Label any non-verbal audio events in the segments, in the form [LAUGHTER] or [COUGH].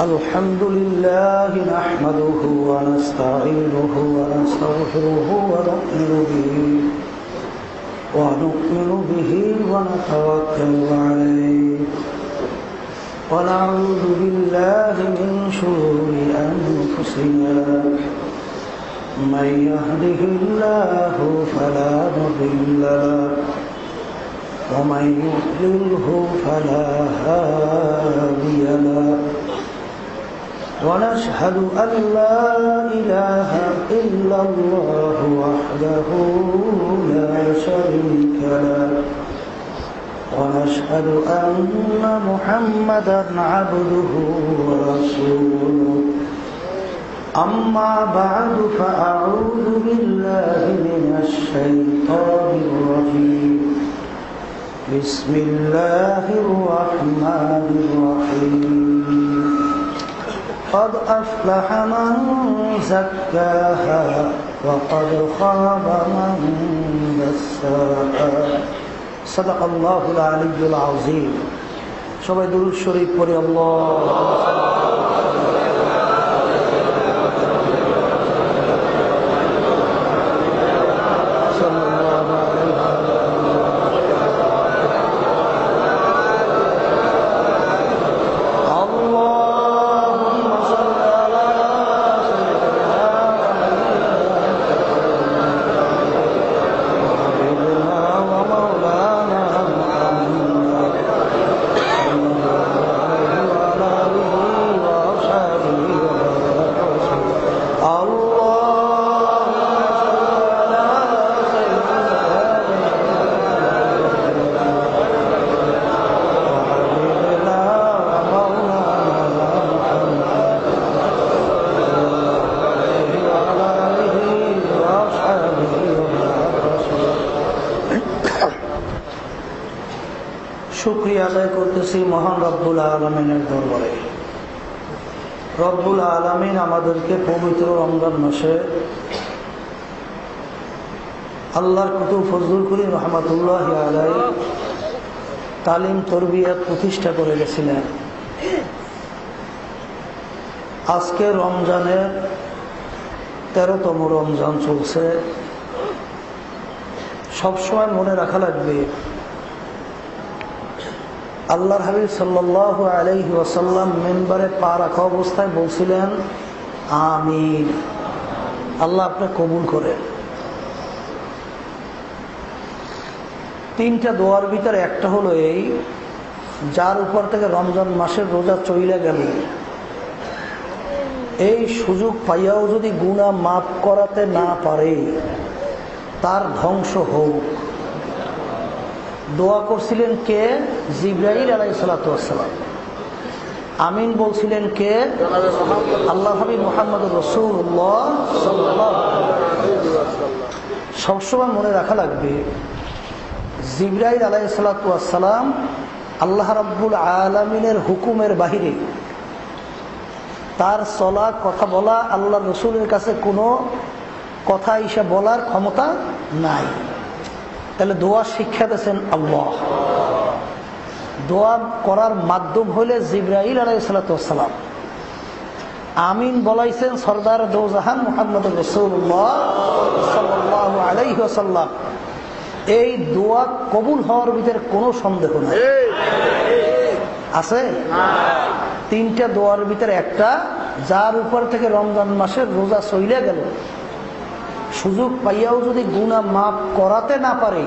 الحمد لله نحمده ونستعينه ونستغفره ونؤمن به ونؤمن به ونتوكل عليه. ونعوذ بالله من شرور أنفسنا. من يهده الله فلا مضل له. ومن يضلله فلا هادي له. ونشهد أن لا إله إلا الله وحده لا شريك له. ونشهد أن محمدا عبده ورسوله. أما بعد فأعوذ بالله من الشيطان الرجيم. بسم الله الرحمن الرحيم قد أفلح من زكاها وقد خاب من دساها صدق الله العلي العظيم সবাই দুরুদ শরীফ পড়ে আল্লাহ আলমিনের দরবারে। রব্বুল আলমিন আমাদেরকে পবিত্র রমজান মাসে আল্লাহর কুতু ফজলুল করিম রহমতুল্লাহ আলাই তালিম, তরবিয়াত প্রতিষ্ঠা করে গেছিলেন। আজকে রমজানের তেরোতম রমজান চলছে। সবসময় মনে রাখা লাগবে আল্লাহর হাবিব সাল্লাহ আলহি ওয়াসাল্লাম মেম্বারে পা রাখা অবস্থায় বলছিলেন, আমিন। আল্লাহ আপনি কবুল করেন। তিনটা দোয়ার ভিতরে একটা হলো এই, যার উপর থেকে রমজান মাসের রোজা চইলে গেল। এই সুযোগ পাইয়াও যদি গুণা মাফ করাতে না পারে, তার ধ্বংস হোক। দোয়া করছিলেন কে? জিব্রাহিল আলাইসালাম আমিন বলছিলেন কে? আল্লাহ হাবিব মোহাম্মদ রসুল্লাহ সবসময় মনে রাখা লাগবে জিব্রাহিল আলাইসালাম আল্লাহ রাব্বুল আলমিনের হুকুমের বাহিরে তার চলা কথা বলা আল্লাহ রসুলের কাছে কোনো কথা এসে বলার ক্ষমতা নাই। তাহলে দোয়া শিক্ষা দিয়েছেন আল্লাহ। দোয়া করার মাধ্যম হলে জিব্রাহিল আলাইসালাম আমিন বলাইছেন সর্দার দৌজাহান মোহাম্মদ রসুল্লাহ এই দোয়া কবুল হওয়ার ভিতরে কোনো সন্দেহ নাই। আছে? তিনটা দোয়ার ভিতরে একটা, যার উপর থেকে রমজান মাসের রোজা চইলে গেল। সুযোগ পাইয়াও যদি গুণা মাফ করাতে না পারে,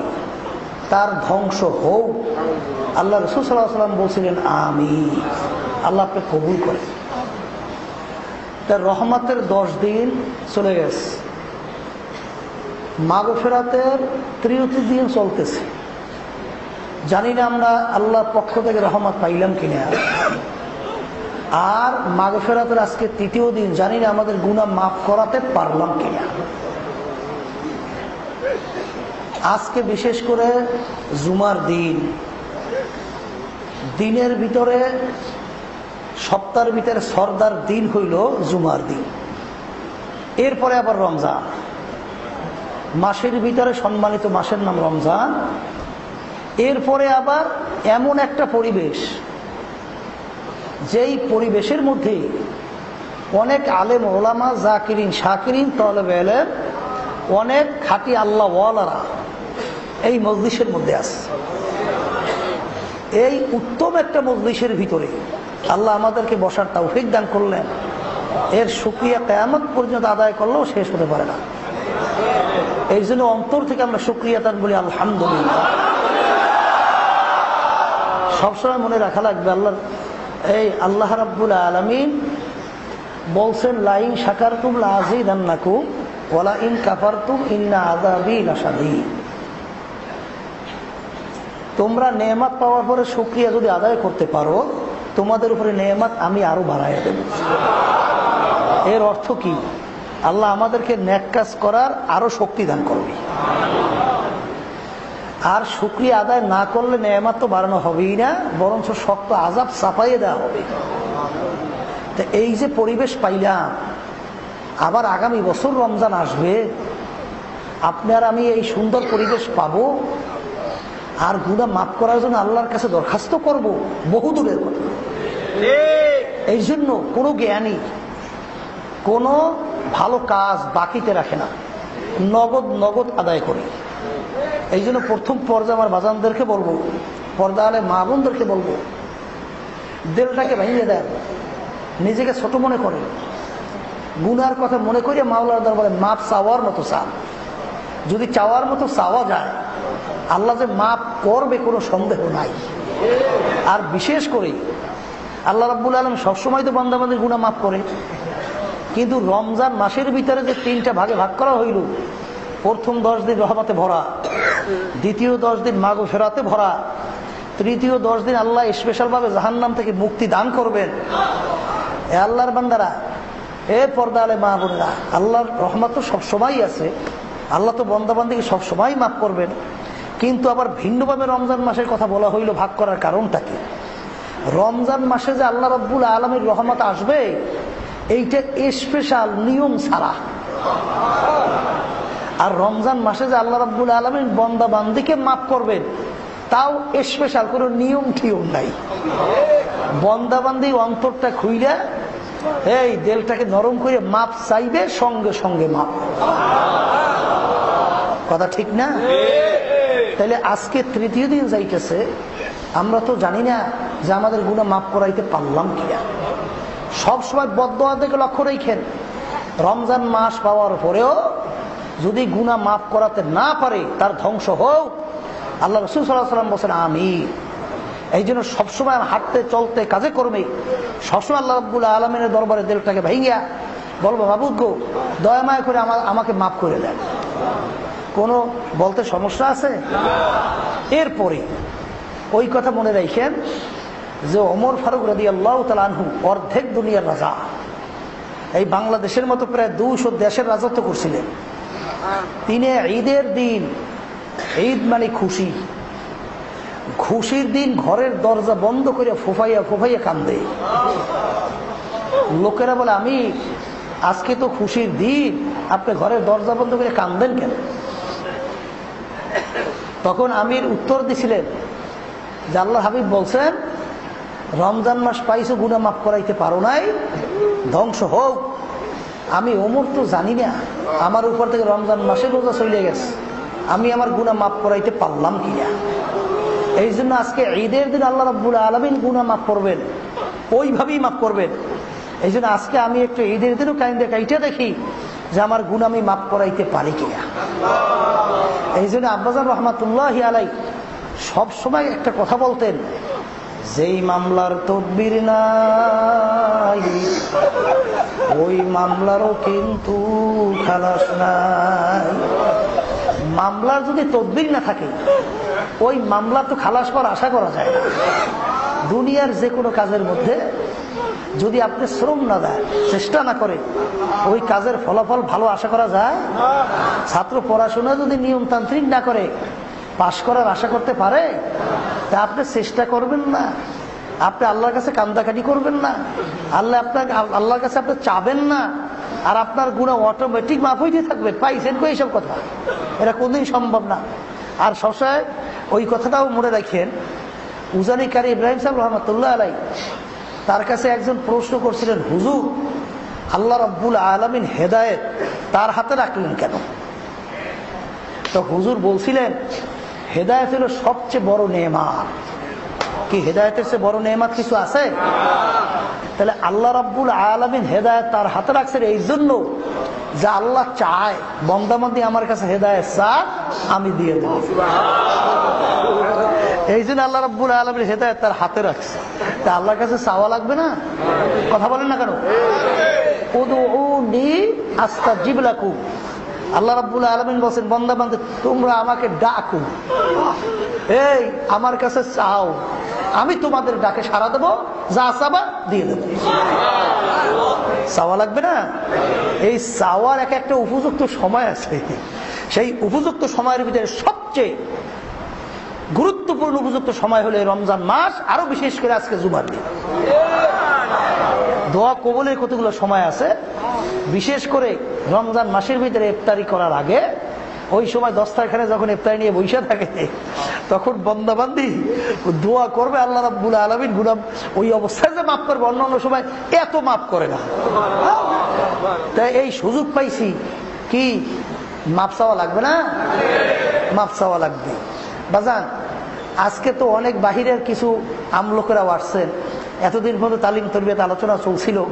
তার ধ্বংস হোক। আল্লাহ রসুল সাল্লাম বলছিলেন আমি আল্লাহ আপনি কবুল করেন। তার রহমতের দশ দিন চলে গেছে। মাঘ ফেরাতের তৃতীয় দিন চলতেছে। জানি না আমরা আল্লাহর পক্ষ থেকে রহমত পাইলাম কিনা। আর মাঘ ফেরাতের আজকে তৃতীয় দিন, জানি না আমাদের গুণা মাফ করাতে পারলাম কিনা। আজকে বিশেষ করে জুমার দিন, দিনের ভিতরে সপ্তাহের ভিতরে সর্দার দিন হইল জুমার দিন। এরপরে আবার রমজান। মাসের ভিতরে সম্মানিত মাসের নাম রমজান। এরপরে আবার এমন একটা পরিবেশ, যেই পরিবেশের মধ্যে অনেক আলেম ওলামা, জাকিরিন, শাকিরিন, তলব অনেক খাটি আল্লাহ ওয়ালারা এই মজলিসের মধ্যে আছে এই উত্তম একটা মজলিসের ভিতরে আল্লাহ আমাদেরকে বসার তৌফিক দান করলেন। এর সুক্রিয়া কেয়ামত পর্যন্ত আদায় করলেও শেষ হতে পারে না। এই জন্য অন্তর থেকে আমরা সুক্রিয়া তান বলি, আলহামদুলিল্লাহ। সবসময় মনে রাখা লাগবে, আল্লাহ এই আল্লাহ রাব্বুল আলমিন বলছেন, লাইন সাকার তুম লাজিদান্নাকু ওলা ইন কাফার তুম ইন্না আদাবি লাসাদি তোমরা নেয়ামাত পাওয়ার পরে সুক্রিয়া যদি আদায় করতে পারো, তোমাদের উপরে নেয়ামাত আমি আরও বাড়াইয়া দেব। এর অর্থ কি? আল্লাহ আমাদেরকে ন্যাক কাজ করার আরও শক্তি দান করবে। আর শুক্রিয়া আদায় না করলে নেয়ামাত তো বাড়ানো হবেই না, বরঞ্চ শক্ত আজাব চাপাইয়ে দেওয়া হবে। তো এই যে পরিবেশ পাইলাম, আবার আগামী বছর রমজান আসবে, আপনার আমি এই সুন্দর পরিবেশ পাবো আর গুণা মাফ করার জন্য আল্লাহর কাছে দরখাস্ত করব বহু দূরের কথা। এই জন্য কোনো জ্ঞানী কোনো ভালো কাজ বাকিতে রাখে না। নগদ নগদ আদায় করে। এই জন্য প্রথম পর্যায়ে আমার বাজানদেরকে বলব পর্দা আলে মা বোনদেরকে বলব দেলটাকে ভেঙে দেন নিজেকে ছোট মনে করে। গুনার কথা মনে করিয়া মাওলার দরবারে মাপ চাওয়ার মতো চান। যদি চাওয়ার মতো চাওয়া যায়, আল্লাহ যে মাপ করবে কোনো সন্দেহ নাই। আর বিশেষ করে, আল্লাহ রাব্বুল আলম সবসময় তো বান্দাবান্দির গুণা মাফ করে। কিন্তু রমজান মাসের ভিতরে যে তিনটা ভাগে ভাগ করা হইল, প্রথম দশ দিন রহমাতে ভরা, দ্বিতীয় দশ দিন মাগো ফেরাতে ভরা, তৃতীয় দশ দিন আল্লাহ স্পেশাল ভাবে জাহান্নাম থেকে মুক্তি দান করবেন। এ আল্লাহর বান্দারা, এ পর্দা আলে মা বোনেরা, আল্লাহর রহমত তো সবসময় আছে। আল্লাহ তো বন্দাবান্দিকে সবসময় মাফ করবেন। কিন্তু আবার ভিন্নভাবে রমজান মাসের কথা বলা হইল ভাগ করার কারণটা কি? রমজান মাসে যে আল্লাহ রব্বুল আলমের রহমত আসবে, এইটা স্পেশাল নিয়ম ছাড়া। আর রমজান মাসে যে আল্লাহ রব্বুল আলমের বন্দা বান্দিকে মাফ করবেন, তাও স্পেশাল কোনো নিয়ম টিয়ম নাই। বন্দাবান্দি অন্তরটা খুইলে এই দেলটাকে নরম করে মাপ চাইবে, সঙ্গে সঙ্গে মাপ। কথা ঠিক না? তাহলে আজকে তৃতীয় দিন যাইতেছে, আমরা তো জানি না যে আমাদের গুণা মাফ করাইতে পারলাম কিনা। সবসময় বদোয়া থেকে লক্ষ্য রেখেন। রমজান মাস পাওয়ার পরেও যদি গুণা মাফ করাতে না পারে, তার ধ্বংস হোক। আল্লাহ রসুল সাল্লাহ সাল্লাম বলছেন আমি এই জন্য সবসময় হাঁটতে চলতে কাজে করবে সবসময় আল্লাহ রব্বুল আলমিনের দরবারে দিলটাকে ভাইয়া বলব বাবুদ গো দয়ামায় করে আমার আমাকে মাফ করে দেন। কোনো বলতে সমস্যা আছে? এরপরে ওই কথা মনে রাখেন যে অমর ফারুক রাদি আল্লাহ তালু অর্ধেক দুনিয়ার রাজা। এই বাংলাদেশের মতো প্রায় দুশো দেশের রাজত্ব করছিলেন। তিনি ঈদের দিন ঈদ মানে খুশি। খুশির দিন ঘরের দরজা বন্ধ করে ফোফাইয়া ফোফাইয়া কান্দে। লোকেরা বলে, আমি, আজকে তো খুশির দিন, আপনি ঘরের দরজা বন্ধ করে কান্দেন কেন? তখন আমির উত্তর দিছিলেন আল্লাহ হাবিব বলছেন, রমজান মাস পাইছো গুণা মাফ করাইতে পারো নাই, ধ্বংস হোক। আমি ওমর তো জানি না, আমার উপর থেকে রমজান মাসে রোজা চলে গেছে, আমি আমার গুণা মাফ করাইতে পারলাম কিনা এই জন্য আজকে ঈদের দিন আল্লাহ রাব্বুল আলমিন গুণা মাফ করবেন। ওইভাবেই মাফ করবেন। এই জন্য আজকে আমি একটু ঈদের দিনও কাইন্দে কাইটা দেখি যে আমার গুণ আমি মাফ করাইতে পারি কিনা। এই জন্য আব্বাজান রহমাতুল্লাহ আলাই সব সময় একটা কথা বলতেন, যেই মামলার তদবির নাই, ওই মামলারও কিন্তু খালাস নাই। মামলার যদি তদবির না থাকে ওই মামলা তো খালাস করার আশা করা যায় না। দুনিয়ার যে কোনো কাজের মধ্যে যদি আপনি শ্রম না দেয় চেষ্টা না করে ওই কাজের ফলাফল ভালো আশা করা যায়? ছাত্র পড়াশোনা যদি নিয়মতান্ত্রিক না করে, পাশ করার আশা করতে পারে? তা আপনি চেষ্টা করবেন না। আপনি আল্লাহর কাছে কান্দাকাটি করবেন না। আল্লাহ আপনাকে, আল্লাহর কাছে আপনি চাবেন না। আর আপনার গুণা অটোমেটিক মাফ হইতে থাকবে। পাইছেন কো এইসব কথা? এটা কোনদিন সম্ভব না। আর সবসময় ওই কথাটাও মনে রাখেন উজানিকারী ইব্রাহিম সাহেব রহমতুল্লাহ আলাই তার কাছে একজন প্রশ্ন করছিলেন, হুজুর, আল্লাহ রব্বুল আলমিন হেদায়েত তার হাতে রাখলেন কেন? তো হুজুর বলছিলেন, হেদায়ত হলো সবচেয়ে বড় নেমাত। কি হেদায়তের সে বড় নেমাত কিছু আছে? তাহলে আল্লাহ রাব্বুল আলমিন হেদায়ত তার হাতে রাখছেন এই জন্য যা আল্লাহ চায়। বন্দামন্দি আমার কাছে হেদায়ত চা আমি দিয়ে দেব। এই জন্য আল্লাহ রাব্বুল আলমীর হেদায়ত তার হাতে রাখছে। তা আল্লাহর কাছে চাওয়া লাগবে না? কথা বলেন না কেন? আস্তা জিবলাকু আল্লাহ রাব্বুল আলমিন বলছেন, বন্দা বান্ধে তোমরা আমাকে ডাকু। এই, আমার কাছে চাও। আমি তোমাদের ডাকে সারা দেবো, যা চাবা দিয়ে দেবো। চাওয়া লাগবে না? এই চাওয়ার এক একটা উপযুক্ত সময় আছে। সেই উপযুক্ত সময়ের ভিতরে সবচেয়ে গুরুত্বপূর্ণ উপযুক্ত সময় হলো রমজান মাস, আরও বিশেষ করে আজকে জুমার দিন। দোয়া কবলের কতগুলো সময় আছে? বিশেষ করে রমজান মাসের ভিতরে ইফতারি করার আগে, ওই সময় দশটাখানে যখন ইফতারি নিয়ে বৈশা থাকে, তখন বন্দাবান্দি দোয়া করবে আল্লাহ রাব্বুল আলমিন গুলাম ওই অবস্থায় যে মাফ করবে, অন্য অন্য সময় এত মাফ করে না। তাই এই সুযোগ পাইছি কি মাপ চাওয়া লাগবে না? মাপ চাওয়া লাগবে। বাজান, আজকে তো অনেক বাহিরের কিছু আমলোকেরাও আসছেন এতদিন পর্যন্ত তালিম তরবিয়ত আলোচনা চলছিল।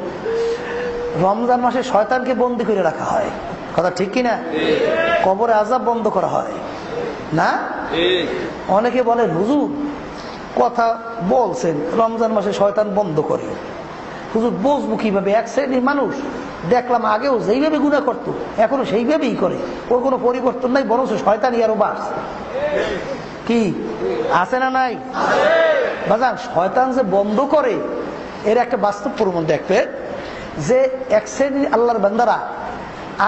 রমজান মাসে শয়তানকে বন্দি করে রাখা হয়। কথা ঠিক কিনা? কবরে আজাব বন্ধ করা হয়। না? অনেকে বলে, হুজুর, কথা বলছেন, রমজান মাসে শয়তান বন্ধ করে। হুজুর, বুঝব কীভাবে? এক শ্রেণির মানুষ, দেখলাম আগেও যেইভাবে গুণা করতো, এখনও সেইভাবেই করে। ওর কোনো পরিবর্তন নাই বরং শয়তানই আরও বাস কি? আছে না নাই? বাজান শয়তান যে বন্ধ করে, এর একটা বাস্তব প্রমাণ দেখবে যে এক শ্রেণির আল্লাহর বান্দারা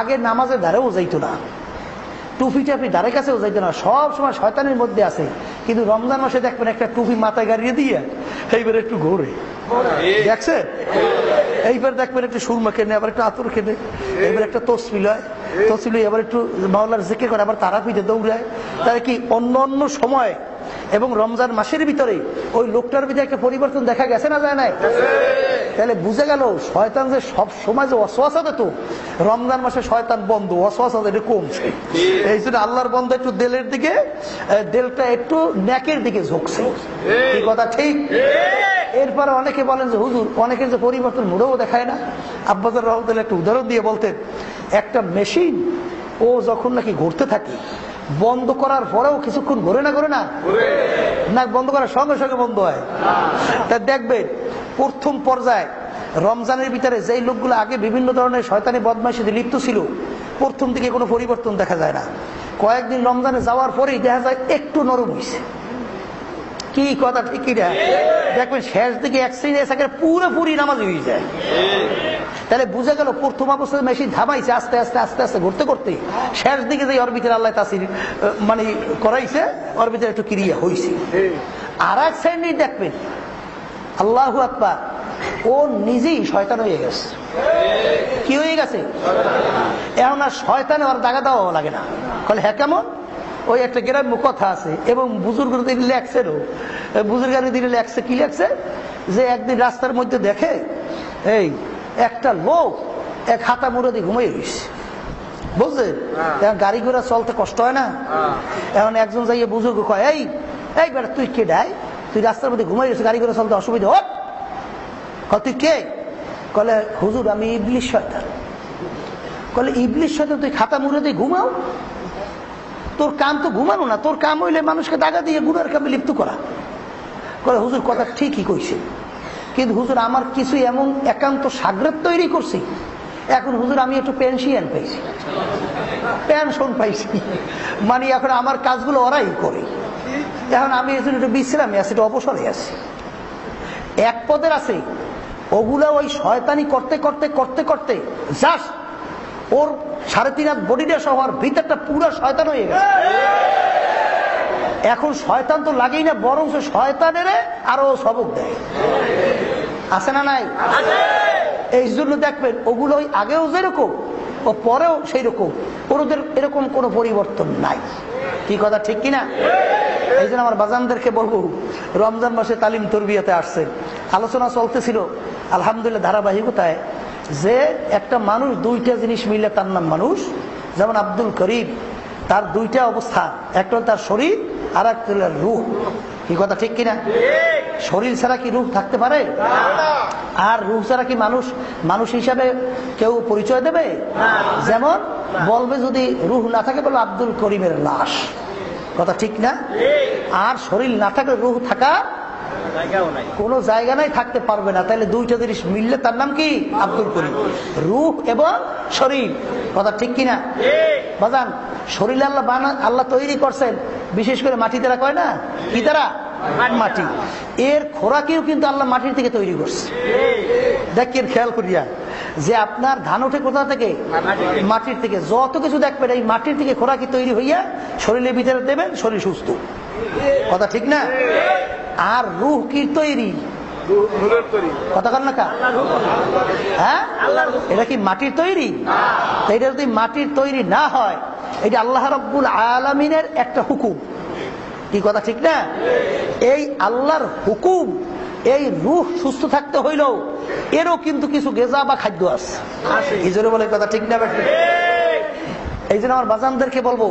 আগে নামাজের ধারেও যাইতো না। টুপি টাপি ধারে কাছেও যাইতো না, সব সময় শয়তানের মধ্যে আছে। কিন্তু রমজান মাসে দেখবেন একটা টুপি মাথায় গাড়িয়ে দিয়ে, এইবার একটু ঘোরে। দেখছে? এইবার দেখবেন একটু সুরমা কেনে আবার একটু আতর কেনে এবার একটা তসবিল হয়। তসবিল এবার একটু মাওলার জেকে করে, আবার তারা পিঠে দৌড়ায়। তাহলে কি অন্য অন্য সময় এবং রমজান মাসের ভিতরে ওই লোকটার ভিতরে একটা পরিবর্তন দেখা গেছে না যায় নাই? তাহলে বুঝে গেল শয়তান যে সব সময় যে অশ্বাসা তো রমজান মাসে শয়তান বন্ধ অশ্বাসা এটা কমছে। এই জন্য আল্লাহর বন্ধ একটু দেলের দিকে দেলটা একটু ন্যাকের দিকে ঝুঁকছে। এই কথা ঠিক? এরপরে অনেকে বলেন যে, হুজুর অনেকের যে পরিবর্তন মুড়েও দেখায় না। আব্বাজার রহমতুল্লাহ একটা উদাহরণ দিয়ে বলতেন, একটা মেশিন, ও যখন নাকি ঘুরতে থাকে বন্ধ করার পরেও কিছুক্ষণ ঘুরে না ঘুরে না? না বন্ধ করার সঙ্গে সঙ্গে বন্ধ হয়। তা দেখবেন প্রথম পর্যায়ে রমজানের ভিতরে যেই লোকগুলো আগে বিভিন্ন ধরনের শয়তানি বদমাইশিতে লিপ্ত ছিল প্রথম দিকে কোনো পরিবর্তন দেখা যায় না। কয়েকদিন রমজানে যাওয়ার পরেই দেখা যায় একটু নরম হয়েছে কি কথা, ঠিক না দেখবেন শেষ দিকে এক শ্রেণি পুরোপুরি নামাজ হয়ে যায়। তাহলে বুঝে গেল, প্রথম অবস্থায় মেশিন থামাইছে আস্তে আস্তে আস্তে আস্তে, ঘুরতে করতে শেষ দিকে যে ওর ভিতরে আল্লাহ তাসির মানে করাইছে ওর ভিতরে একটু ক্রিয়া হয়েছে আর এক শ্রেণি দেখবেন, আল্লাহ আকবার, ও নিজেই শয়তান হয়ে গেছে। কি হয়ে গেছে? এখন আর শয়তানে ওর দাগা দেওয়া লাগে না। হ্যাঁ কেমন? ওই একটা গ্রাম্য কথা আছে এবং বুজুর্গ দিন লেখছেনও। বুজুর্গানি দিনে লেখছে কি লেখছে? যে একদিন রাস্তার মধ্যে দেখে এই একটা লোক এক হাতা মুড়ে দিয়ে ঘুমিয়ে রয়েছে বুঝলেন? এখন গাড়ি ঘোড়া চলতে কষ্ট হয় না? এখন একজন যাইয়ে বুজুর্গ কয় এই এই বেটা তুই কে ডাই? তুই রাস্তার মধ্যে ঘুমাই গেছিস গাড়ি ঘোড়া চলতে অসুবিধা হোক তুই কে? কলে হুজুর আমি ইবলিশ শয়তান। কলে ইবলিশ শয়তান তুই খাতা মুড়ে দিয়ে ঘুমাও? তোর কাম তো ঘুমানো না, তোর কাম হইলে মানুষকে দাগা দিয়ে গুণার কামে লিপ্ত করা। করে হুজুর, কথা ঠিকই কইছে। কিন্তু হুজুর, আমার কিছু এমন একান্ত সাগ্রত তৈরি করছি, এখন হুজুর, আমি একটু পেনশিয়ান পাইছি। পেনশন পাইছি। মানে এখন আমার কাজগুলো ওরাই করে। এখন আমি এখন একটু বিশ্রামে আছি, একটু অবসরে আছি। এক পদের আছে, ওগুলা ওই শয়তানি করতে করতে করতে করতে জাস্ট ওর সাড়ে তিন হাত বডিটা সহ আর ভিতরটা পুরো শয়তান হয়ে গেছে। এখন শয়তান তো লাগেই না, বরং শয়তানের আরও সবক দেয়। আছে না নাই? এই জন্য দেখবেন, ওগুলো আগেও যেরকম, ও পরেও সেই রকম ওদের এরকম কোনো পরিবর্তন নাই। কি কথা, ঠিক কিনা? এই জন্য আমার বাজানদেরকে বলব, রমজান মাসে তালিম তরবিয়াতে আসছে। আলোচনা চলতেছিল, আলহামদুলিল্লাহ ধারাবাহিকতায়। যে একটা মানুষ দুইটা জিনিস মিললে তার নাম মানুষ, যেমন আব্দুল করিম, তার দুইটা অবস্থা একটা তার শরীর আর একটা রূহ কি কথা, ঠিক কিনা? শরীর ছাড়া কি রূহ থাকতে পারে? আর রূহ ছাড়া কি মানুষ মানুষ হিসাবে কেউ পরিচয় দেবে? যেমন বলবে যদি রুহ না থাকে, বলে আব্দুল করিমের লাশ। কথা ঠিক না? আর শরীর না থাকলে রুহ থাকা কোন জায়গা নাই থাকতে পারবে না। তাহলে দুইটা জিনিস মিললে তার নাম কি? আব্দুল করিম। রূহ এবং শরীর। কথা ঠিক কিনা? বাজান শরীর আল্লাহ বানা আল্লাহ তৈরি করছেন। বিশেষ করে মাটি দ্বারা কয় না? কি দ্বারা মাটি। এর খোরাকেও কিন্তু আল্লাহ মাটির থেকে তৈরি করছে। দেখেন খেয়াল করিয়া। যে আপনার ধান ওঠে কোথা থেকে। মাটির থেকে। যত কিছু দেখবেন এই মাটির থেকে খোরাকি তৈরি হইয়া শরীরের ভিতরে দেবেন শরীর সুস্থ। কথা ঠিক না? আর রুহ কি তৈরি? কথা কন না হ্যাঁ? এটা কি মাটির তৈরি? এটা যদি মাটির তৈরি না হয়, এটা আল্লাহ রব্বুল আলমিনের একটা হুকুম। কি কথা ঠিক না? এই আল্লাহর হুকুম, এই রুহ সুস্থ থাকতে হইলেও এরও কিন্তু কিছু গেজা বা খাদ্য আছে। এই জন্য বলে কথা ঠিক না? এই জন্য আমার বাজানদেরকে বলব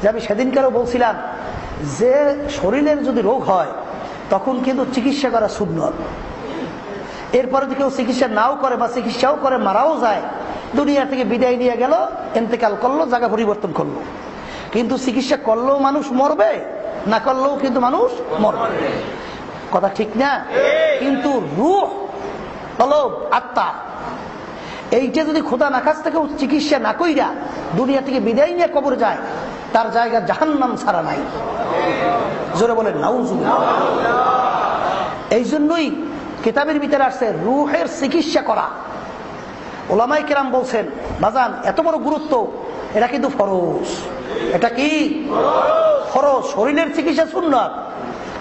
যে আমি সেদিনকারও বলছিলাম যে শরীরের যদি রোগ হয়, তখন কিন্তু চিকিৎসা করা সুন্নত। এরপরে যদি কেউ চিকিৎসা নাও করে বা চিকিৎসাও করে, মারাও যায়, দুনিয়া থেকে বিদায় নিয়ে গেল এতেকাল করল, জায়গা পরিবর্তন করল। কিন্তু চিকিৎসা করলেও মানুষ মরবে, না করলেও কিন্তু মানুষ মরবে। কথা ঠিক না? কিন্তু রুহ তলব আত্মা, এইটা যদি খোদা না কাছ থেকে চিকিৎসা না কইরা দুনিয়া থেকে বিদায় নিয়ে কবর যায় তার জায়গা জাহান্নাম ছাড়া নাই। জোরে বলে নাউজুবিল্লাহ। এই জন্যই কিতাবের ভিতরে আসছে রুহের চিকিৎসা করা। ওলামাই কেরাম বলছেন, বাজান, এত বড় গুরুত্ব, এটা কিন্তু ফরজ। এটা কি? ফরজ। শরীরের চিকিৎসা সুন্নত,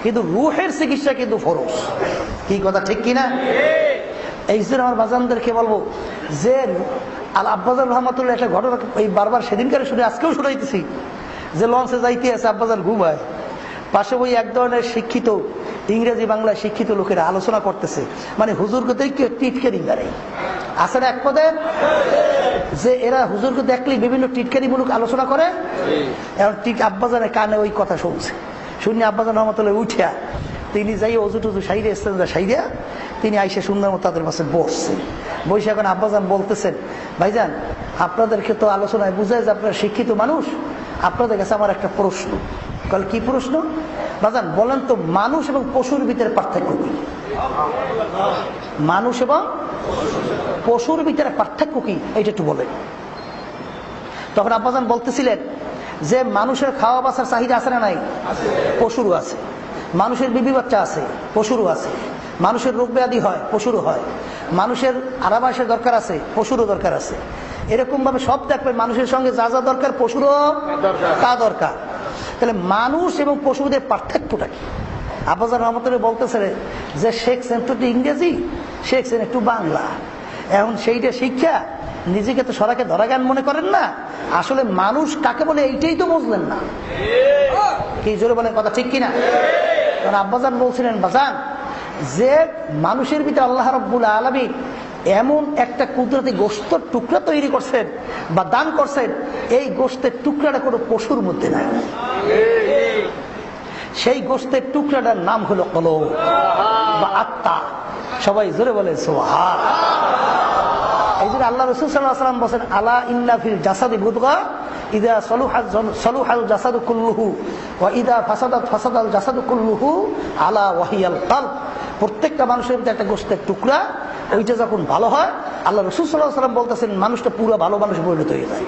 কিন্তু রুহের চিকিৎসা কিন্তু ফরজ। কি কথা, ঠিক কিনা? এই জন্য আমার বাজানদেরকে বলব, যে আল আব্বাজান রহমতুল্লাহ একটা ঘটনা এই বারবার সেদিনকারে শুনে, আজকেও শুনাইতেছি। যে লঞ্চে যাইতে আছে আব্বাজান ঘুমায়। পাশে ওই এক ধরনের শিক্ষিত, ইংরেজি বাংলা শিক্ষিত লোকেরা আলোচনা করতেছে। মানে হুজুরকে টিটকারি আছে না এক পদে? যে এরা হুজুরকে দেখলে বিভিন্ন টিটকারিমূলক আলোচনা করে। এখন টিট আব্বাজানের কানে ওই কথা শুনছে। শুনে আব্বাজান রহমতুল্লাহ উঠিয়া তিনি যাই অজু টুজু সাইরে এসছেন সাইরিয়া তিনি আইসে সুন্দর মতো তাদের পাশে বসছেন বসে এখন আব্বাজান বলতেছেন, ভাইজান, আপনাদেরকে তো আলোচনায় বুঝায় যে আপনারা শিক্ষিত মানুষ আপনাদের কাছে আমার একটা প্রশ্ন। কাল, কি প্রশ্ন? বাজান, বলেন তো মানুষ এবং পশুর ভিতরে পার্থক্য কি? মানুষ এবং পশুর ভিতরে পার্থক্য কি? এটা একটু বলেন। তখন আব্বাজান বলতেছিলেন যে, মানুষের খাওয়া বাসার চাহিদা আছে না নাই? পশুরও আছে। মানুষের বিবি বাচ্চা আছে, পশুরও আছে। মানুষের রোগ ব্যাধি হয়, পশুরও হয়। মানুষের আরামাসের দরকার আছে, পশুরও দরকার আছে। এরকম ভাবে সব দেখবেন, মানুষের সঙ্গে যা যা দরকার, পশুরও তা দরকার। তাহলে মানুষ এবং পশুদের পার্থক্যটা কি? আব্বাজান রহমতুল্লাহ বলতেছে যে শেখছেন একটু ইংরেজি শেখছেন একটু বাংলা। এখন সেইটা শিক্ষা, নিজেকে তো সরাকে ধরা ধরাগান মনে করেন না। আসলে মানুষ কাকে বলে এইটাই তো বুঝলেন না। কি জোরে বলেন কথা ঠিক কিনা? কারণ আব্বাজান বলছিলেন, বাজান, যে মানুষের ভিতরে আল্লাহ রব্বুল আলমী এমন একটা কুদরতি গোস্তর টুকরা তৈরি করছেন বা দান করছেন, এই গোস্তের টুকরাটা কোনো পশুর মধ্যে নাই। সেই গোস্তের টুকরাটার নাম হলো কল বা আত্মা। সবাই জোরে বলে আল্লাহ বলছেন আলা ইন্নাফিল জাসাদি ইদা সলুহাল কুল্লুহু ইদা জাসাদু কুল্লুহু আলা ওয়াহিয়াল প্রত্যেকটা মানুষের মধ্যে একটা গোস্তের টুকরা ওইটা যখন ভালো হয় আল্লাহ রসুল সাল্লাহ সাল্লাম বলতেছেন মানুষটা পুরো ভালো মানুষ পরিণত হয়ে যায়।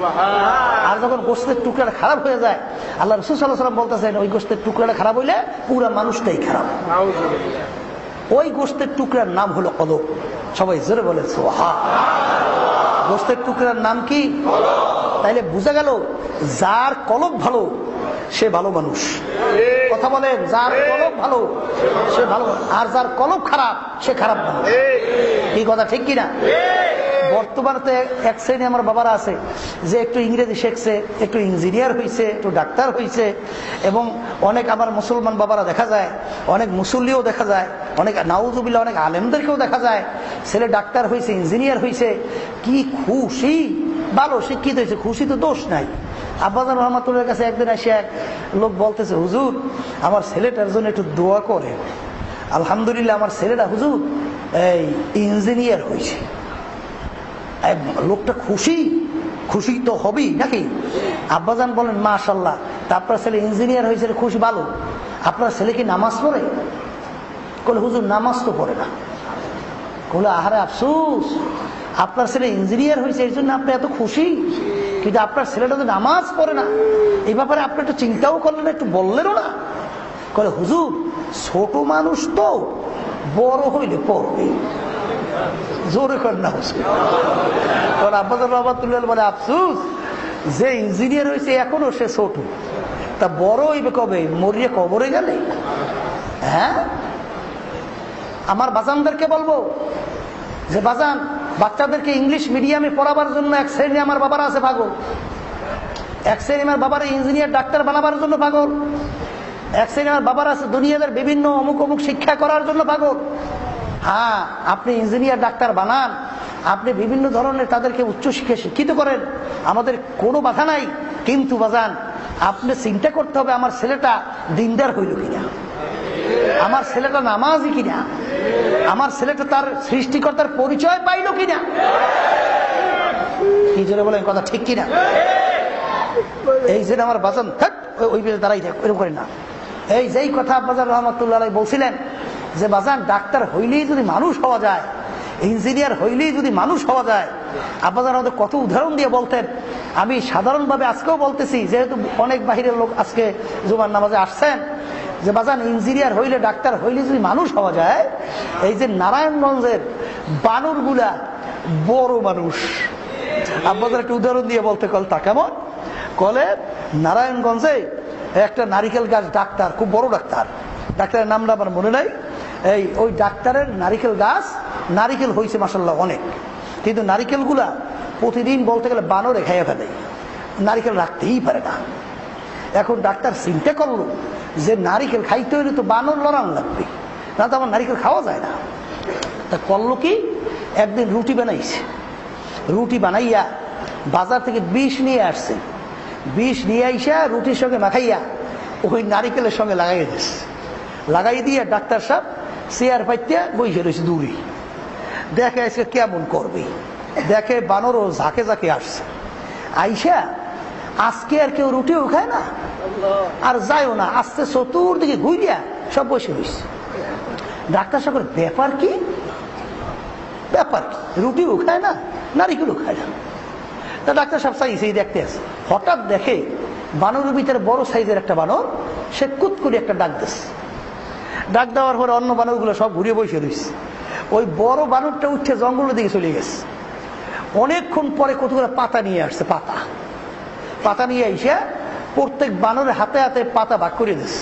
আর যখন গোস্তের টুকরাটা খারাপ হয়ে যায় আল্লাহ রসুল সাল্লাহ সাল্লাম বলতেছেন ওই গোস্তের টুকরাটা খারাপ হইলে পুরো মানুষটাই খারাপ। ওই গোস্তের টুকরার নাম হলো কলব সবাই জোরে বলে সোহা গোস্তের টুকরার নাম কি? তাইলে বুঝা গেল যার কলব ভালো সে ভালো মানুষ। কথা বলেন যার কলব ভালো সে ভালো আর যার কলব খারাপ সে খারাপ মানুষ। এই কথা ঠিক কিনা? বর্তমানে তো এক শ্রেণি আমার বাবারা আছে, যে একটু ইংরেজি শিখছে, একটু ইঞ্জিনিয়ার হয়েছে একটু ডাক্তার হয়েছে এবং অনেক আমার মুসলমান বাবারা দেখা যায়, অনেক মুসল্লিও দেখা যায়, অনেক নাউজুবিল্লা অনেক আলেমদেরকেও দেখা যায়, ছেলে ডাক্তার হয়েছে ইঞ্জিনিয়ার হয়েছে কি খুশি, ভালো শিক্ষিত হয়েছে খুশি তো দোষ নাই। আব্বাজান রহমাতুল্লার কাছে একদিন এসে এক লোক বলতেছে, হুজুর, আমার ছেলেটার জন্য একটু দোয়া করে আলহামদুলিল্লাহ, আমার ছেলেটা হুজুর, এই ইঞ্জিনিয়ার হয়েছে লোকটা খুশি? খুশি তো হবেই, নাকি? আব্বাজান বলেন মাশাল্লাহ তা আপনার ছেলে ইঞ্জিনিয়ার হয়েছে খুশি, ভালো। আপনার ছেলে কি নামাজ পড়ে? কলে হুজুর, নামাজ তো পড়ে না। কলে আহারে আফসুস, আপনার ছেলে ইঞ্জিনিয়ার হয়েছে, এই জন্য আপনি এত খুশি? কিন্তু আপনার ছেলেটা তো নামাজ পড়ে না। এই ব্যাপারে আপনি একটু চিন্তাও করলেন, একটু বললেনও না। কলে হুজুর, ছোট মানুষ তো বড় হইলে পড়বে। জোরে কর না হুজুর। আব্বাস রহমাতুল্লাহ বলে, আফসুস, যে ইঞ্জিনিয়ার হয়েছে এখনও সে ছোট। তা বড় হইবে কবে? মরিয়ে কবরে গেলে? হ্যাঁ? আমার বাজানদেরকে বলব, যে বাজান, বাচ্চাদেরকে ইংলিশ মিডিয়ামে পড়াবার জন্য এক শ্রেণি আমার বাবারা আছে পাগল। এক শ্রেণি আমার বাবার ইঞ্জিনিয়ার, ডাক্তার বানাবার জন্য পাগল। এক শ্রেণি আমার বাবার আছে দুনিয়াদের বিভিন্ন অমুক অমুক শিক্ষা করার জন্য পাগল। হ্যাঁ আপনি ইঞ্জিনিয়ার, ডাক্তার বানান। আপনি বিভিন্ন ধরনের তাদেরকে উচ্চশিক্ষায় শিক্ষিত করেন। আমাদের কোনো বাধা নাই। কিন্তু বাজান, আপনি চিন্তা করতে হবে আমার ছেলেটা দিনদার হইল কিনা? আমার ছেলেটা নামাজি কিনা? আমার ছেলেটা তার সৃষ্টিকর্তার পরিচয় পাইল কিনা? কি জন্য বলেন কথা, ঠিক কিনা? এই যে আমার বাজান ওই দাঁড়াই থাক ওইরকম করেন না। এই যেই কথা আব্বাজান রহমতুল্লাহ বলছিলেন যে বাজান ডাক্তার হইলেই যদি মানুষ হওয়া যায়, ইঞ্জিনিয়ার হইলেই যদি মানুষ হওয়া যায় আব্বাজান আমাদের কত উদাহরণ দিয়ে বলতেন। আমি সাধারণভাবে আজকেও বলতেছি, যেহেতু অনেক বাহিরের লোক আজকে জুমার নামাজে আসছেন, যে বাজান ইঞ্জিনিয়ার হইলে, ডাক্তার হইলে যদি মানুষ হওয়া যায়, এই যে নারায়ণগঞ্জের বানরগুলা বড় মানুষ। আব্বাজার একটা উদাহরণ দিয়ে বলতে কল তা কেমন? কলে নারায়ণগঞ্জে একটা নারিকেল গাছ ডাক্তার, খুব বড় ডাক্তার। ডাক্তারের নামটা আমার মনে নাই। এই, ওই ডাক্তারের নারিকেল গাছ, নারিকেল হয়েছে মাসাল্লাহ অনেক। কিন্তু নারিকেলগুলা প্রতিদিন বলতে গেলে বানরে খাইয়া ফেলে। নারিকেল রাখতেই পারে না। এখন ডাক্তার চিন্তা করল যে নারিকেল খাইতে হইলে তো বানর লড়ান লাগবে, না তো আমার নারিকেল খাওয়া যায় না। তা করল কি? একদিন রুটি বানাইছে। রুটি বানাইয়া বাজার থেকে বিষ নিয়ে আসছে। বিষ নিয়ে আইসা রুটির সঙ্গে মাখাইয়া ওই নারিকেলের সঙ্গে লাগাই দিচ্ছে লাগাই দিয়ে ডাক্তার সাহেব চেয়ার পাইতে বইসে রয়েছে দূরে। দেখে আজকে কেমন করবে? দেখে বানরও ঝাঁকে ঝাঁকে আসছে। আইসা আজকে আর কেউ রুটিও খায় না। আর যায়ও না আস্তে চতুর্দিকে ঘুরিয়া সব বসে রয়েছে ডাক্তার সাহেব ব্যাপার কি? ব্যাপার কি? রুটিও খায় না নারিকেলও খায় না। তা ডাক্তার সাহেব চাইছে দেখতে আছে। হঠাৎ দেখে বানরের ভিতরে বড় সাইজের একটা বানর সে কুত করে একটা ডাক দিচ্ছে ডাক দেওয়ার পরে অন্য বানরগুলো সব ঘুরিয়ে বসে রয়েছে ওই বড় বানরটা উঠছে জঙ্গলের দিকে চলে গেছে। অনেকক্ষণ পরে কতগুলো পাতা নিয়ে আসছে, পাতা। পাতা নিয়ে এসে প্রত্যেক বানরের হাতে হাতে পাতা ভাগ করে দিস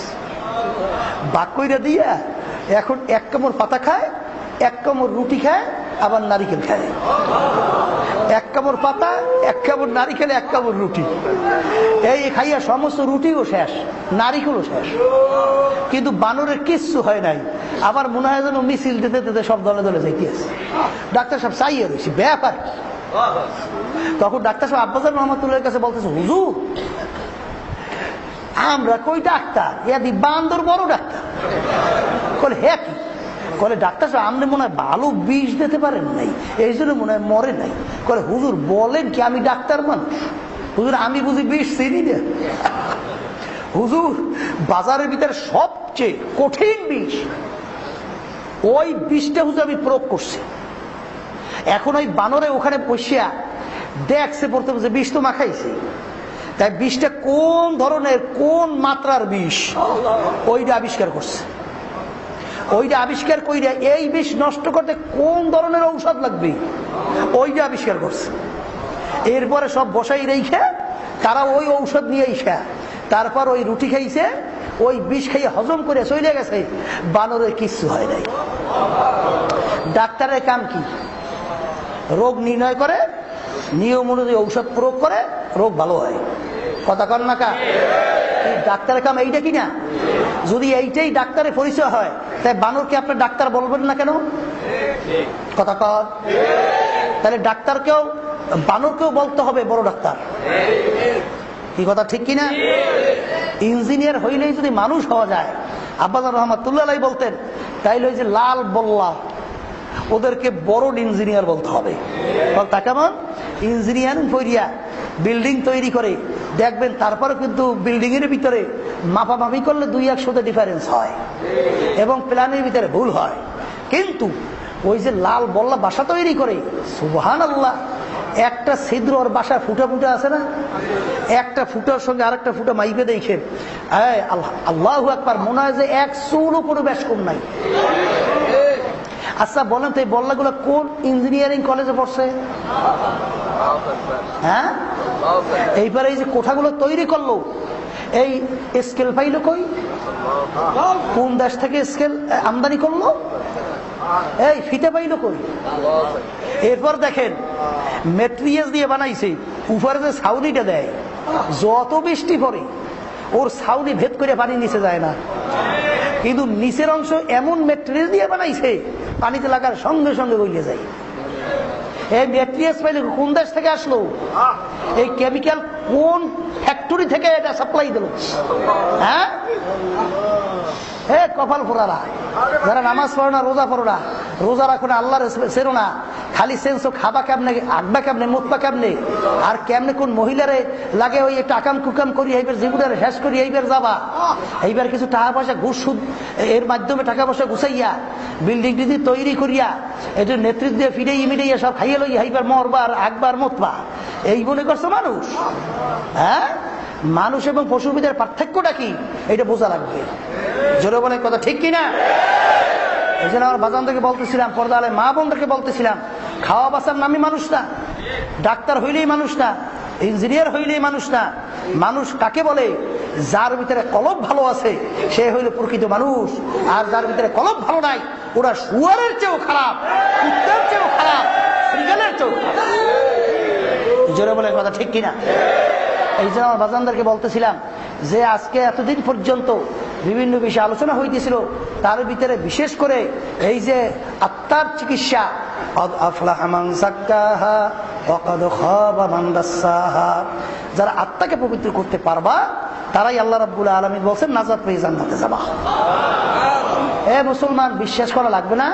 ভাগ করে দিয়া এখন এক কামড় পাতা খায়, এক কামড় রুটি খায় আবার নারিকেল খায় এক কামড় পাতা, এক কামড় নারিকেল এক কামড় রুটি। এই খাইয়া সমস্ত রুটিও শেষ নারিকেলও শেষ। কিন্তু বানরের কিচ্ছু হয় নাই। আবার মনে হয় যেন মিছিল দিতে দিতে সব দলে দলে যাইতেছে ডাক্তার সাহেব চাইয়ে রয়েছে, ব্যাপার তখন ডাক্তার সাহেব আব্বাস মোহাম্মদুল্লাহের কাছে বলতেছে, হুজুর, আমরা কই ডাক্তার? ইয়াদি বান্দর বড় ডাক্তার। হ্যাঁ কি? কলে ডাক্তার সাহেব আপনি মনে হয় ভালো বিষ দিতে পারেন নাই। এই জন্য মনে হয় মরে নাই। কলে হুজুর বলেন কি আমি ডাক্তার মানুষ? হুজুর আমি বুঝি বিষ চিনি না। [LAUGHS] হুজুর বাজারের ভিতরে সবচেয়ে কঠিন বিষ ওই বিষটা হুজুর আমি প্রয়োগ করছি। এখন ওই বানরে ওখানে বসিয়া দেখছে পড়তে যে বিষ তো মাখাইছে। তাই বিষটা কোন ধরনের কোন মাত্রার বিষ ওইটা আবিষ্কার করছে। ওইটা আবিষ্কার কইরা এই বিষ নষ্ট করতে কোন ধরনের ঔষধ লাগবে? ওইটা আবিষ্কার করছে। এরপরে সব বসাই রেখে তারা ওই ঔষধ নিয়ে এসে তারপর ওই রুটি খাইছে, ওই বিষ খাইয়ে হজম করে চলে গেছে বানরের কিচ্ছু হয় নাই। ডাক্তারের কাম কি? রোগ নির্ণয় করে, নিয়ম অনুযায়ী ঔষধ প্রয়োগ করে, রোগ ভালো হয়। কথা কর না কা? ডাক্তারের কাম এইটা কিনা? যদি এইটাই ডাক্তারের পরিচয় হয়, তাই বানরকে আপনার ডাক্তার বলবেন না কেন? কথা কর। তাহলে ডাক্তারকেও, বানরকেও বলতে হবে বড় ডাক্তার। কি কথা, ঠিক কিনা? ইঞ্জিনিয়ার হইলেই যদি মানুষ হওয়া যায় আব্বাস রহমতুল্লাহ বলতেন, তাইলে ওই যে লাল বল্লা, ওদেরকে বড় ইঞ্জিনিয়ার বলতে হবে। তা কেমন? ইঞ্জিনিয়ারিং করিয়া বিল্ডিং তৈরি করে দেখবেন তারপরে কিন্তু বিল্ডিং এর ভিতরে মাপামাপি করলে দুই একশোতে ডিফারেন্স হয়। এবং প্ল্যানের ভিতরে ভুল হয়। কিন্তু ওই যে লাল বল্লা বাসা তৈরি করে সুবহান আল্লাহ একটা ছিদ্র ওর বাসা ফুটা ফুটা আছে না? একটা ফুটার সঙ্গে আর একটা ফুটা মাইপে দেখেন। আল্লাহ একবার মনে হয় যে এক চুলও কোনো ব্যাস কম নাই। আচ্ছা বলেন তো এই বল্লাগুলো কোন ইঞ্জিনিয়ারিং কলেজে পড়ছে? হ্যাঁ? এইবার এই যে কোঠাগুলো তৈরি করল, এই স্কেল পাইলো কই? কোন দেশ থেকে স্কেল আমদানি করল? এই ফিতে পাইলো কই? এরপর দেখেন, মেট্রিয়াস দিয়ে বানাইছে, উপরে যে ছাউনিটা দেয়, যত বৃষ্টি পড়ে, ওর ছাউনি ভেদ করে পানি নিচে যায় না। কিন্তু নিচের অংশ এমন মেট্রিয়াস দিয়ে বানাইছে, পানিতে লাগার সঙ্গে সঙ্গে গলিয়ে যায়। এই মেট্রিয়াস পাইলে কোন দেশ থেকে আসলো? এই কেমিক্যাল কোন ফ্যাক্টরি থেকে এটা সাপ্লাই দিল। হ্যাঁ? হে কপাল ফোরারা, যারা নামাজ পড়ো না, রোজা পড়ো না, রোজা রাখো না, আল্লাহর সেরো না। খালি সেন্স খাবা কেমনে আড্ডা কেমনে, মুতবা কেমনে? আর কেমনে কোন মহিলারে লাগে ওই টাকাম কুকাম করি, এইবার জীবনের হেস করি, এইবার যাবা। এইবার কিছু টাকা পয়সা ঘুষ সুদ, এর মাধ্যমে টাকা পয়সা ঘুষাইয়া বিল্ডিং টিল্ডিং তৈরি করিয়া এটার নেতৃত্ব দিয়ে ফিরে ইমিডিয়া সব খাইয়ে লই এইবার মরবার আকবার মতবা। এই মনে করছ মানুষ? হ্যাঁ? মানুষ এবং পশুবিদের পার্থক্যটা কি? এটা বোঝা লাগবে। জোরে বলে কথা ঠিক কিনা? এই জন্য আমার বলতেছিলাম মা বলতেছিলাম, খাওয়া বাসার নামই মানুষ না, ডাক্তার হইলেই মানুষ না, ইঞ্জিনিয়ার হইলেই মানুষ না। মানুষ কাকে বলে? যার ভিতরে কলব ভালো আছে, সে হইল প্রকৃত মানুষ। আর যার ভিতরে কলব ভালো নাই, ওরা শুয়ারের চেয়েও খারাপ, কুত্তার চেয়েও খারাপ চেয়েও খারাপ। জোরে বলে কথা ঠিক কিনা? এই জন্য আমার বাজানদেরকে বলতেছিলাম যে আজকে এতদিন পর্যন্ত বিভিন্ন বিষয়ে আলোচনা হইতেছিল, তার ভিতরে বিশেষ করে এই যে আত্মার চিকিৎসা যারা আত্মাকে পবিত্র করতে পারবা, তারাই আল্লাহ রাবুল আলমী বলছেন নাজাদ পেয়ে জান্নাতে যাবা। এ মুসলমান, বিশ্বাস করা লাগবে না?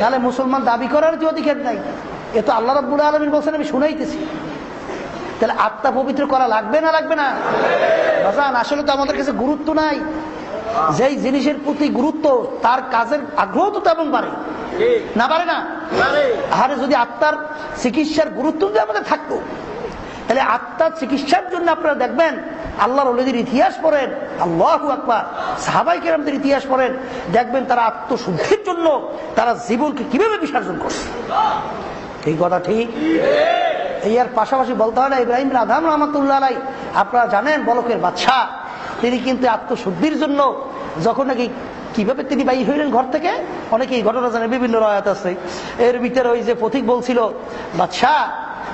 নাহলে মুসলমান দাবি করার যে অধিকার নাই। এ তো আল্লাহ রাবুল আলমী বলছেন, আমি শুনাইতেছি। তাহলে আত্মা পবিত্র করা লাগবে না লাগবে না? বাজান আসলে তো আমাদের কাছে গুরুত্ব নাই। যেই জিনিসের প্রতি গুরুত্ব তার কাজের আগ্রহ তো তেমন পারে না পারে না? আরে যদি আত্মার চিকিৎসার গুরুত্ব যদি আমাদের থাকতো তাহলে আত্মার চিকিৎসার জন্য আপনারা দেখবেন আল্লাহর অলিদের ইতিহাস পড়েন আল্লাহ আকবার সাহাবাই কেরামদের ইতিহাস পড়েন দেখবেন তারা আত্মশুদ্ধির জন্য তারা জীবনকে কীভাবে বিসর্জন করছে। এই কথা ঠিক। এই আর পাশাপাশি বলতে হয় না, ইব্রাহিম আধাম রহমতুল্লাহ আলাই আপনারা জানেন বলকের বাদশাহ। তিনি কিন্তু আত্মশুদ্ধির জন্য যখন নাকি কীভাবে তিনি বাই হইলেন ঘর থেকে, অনেকে এই ঘটনা জানে, বিভিন্ন রয়াত আছে। এর ভিতরে ওই যে পথিক বলছিল, বাদশাহ,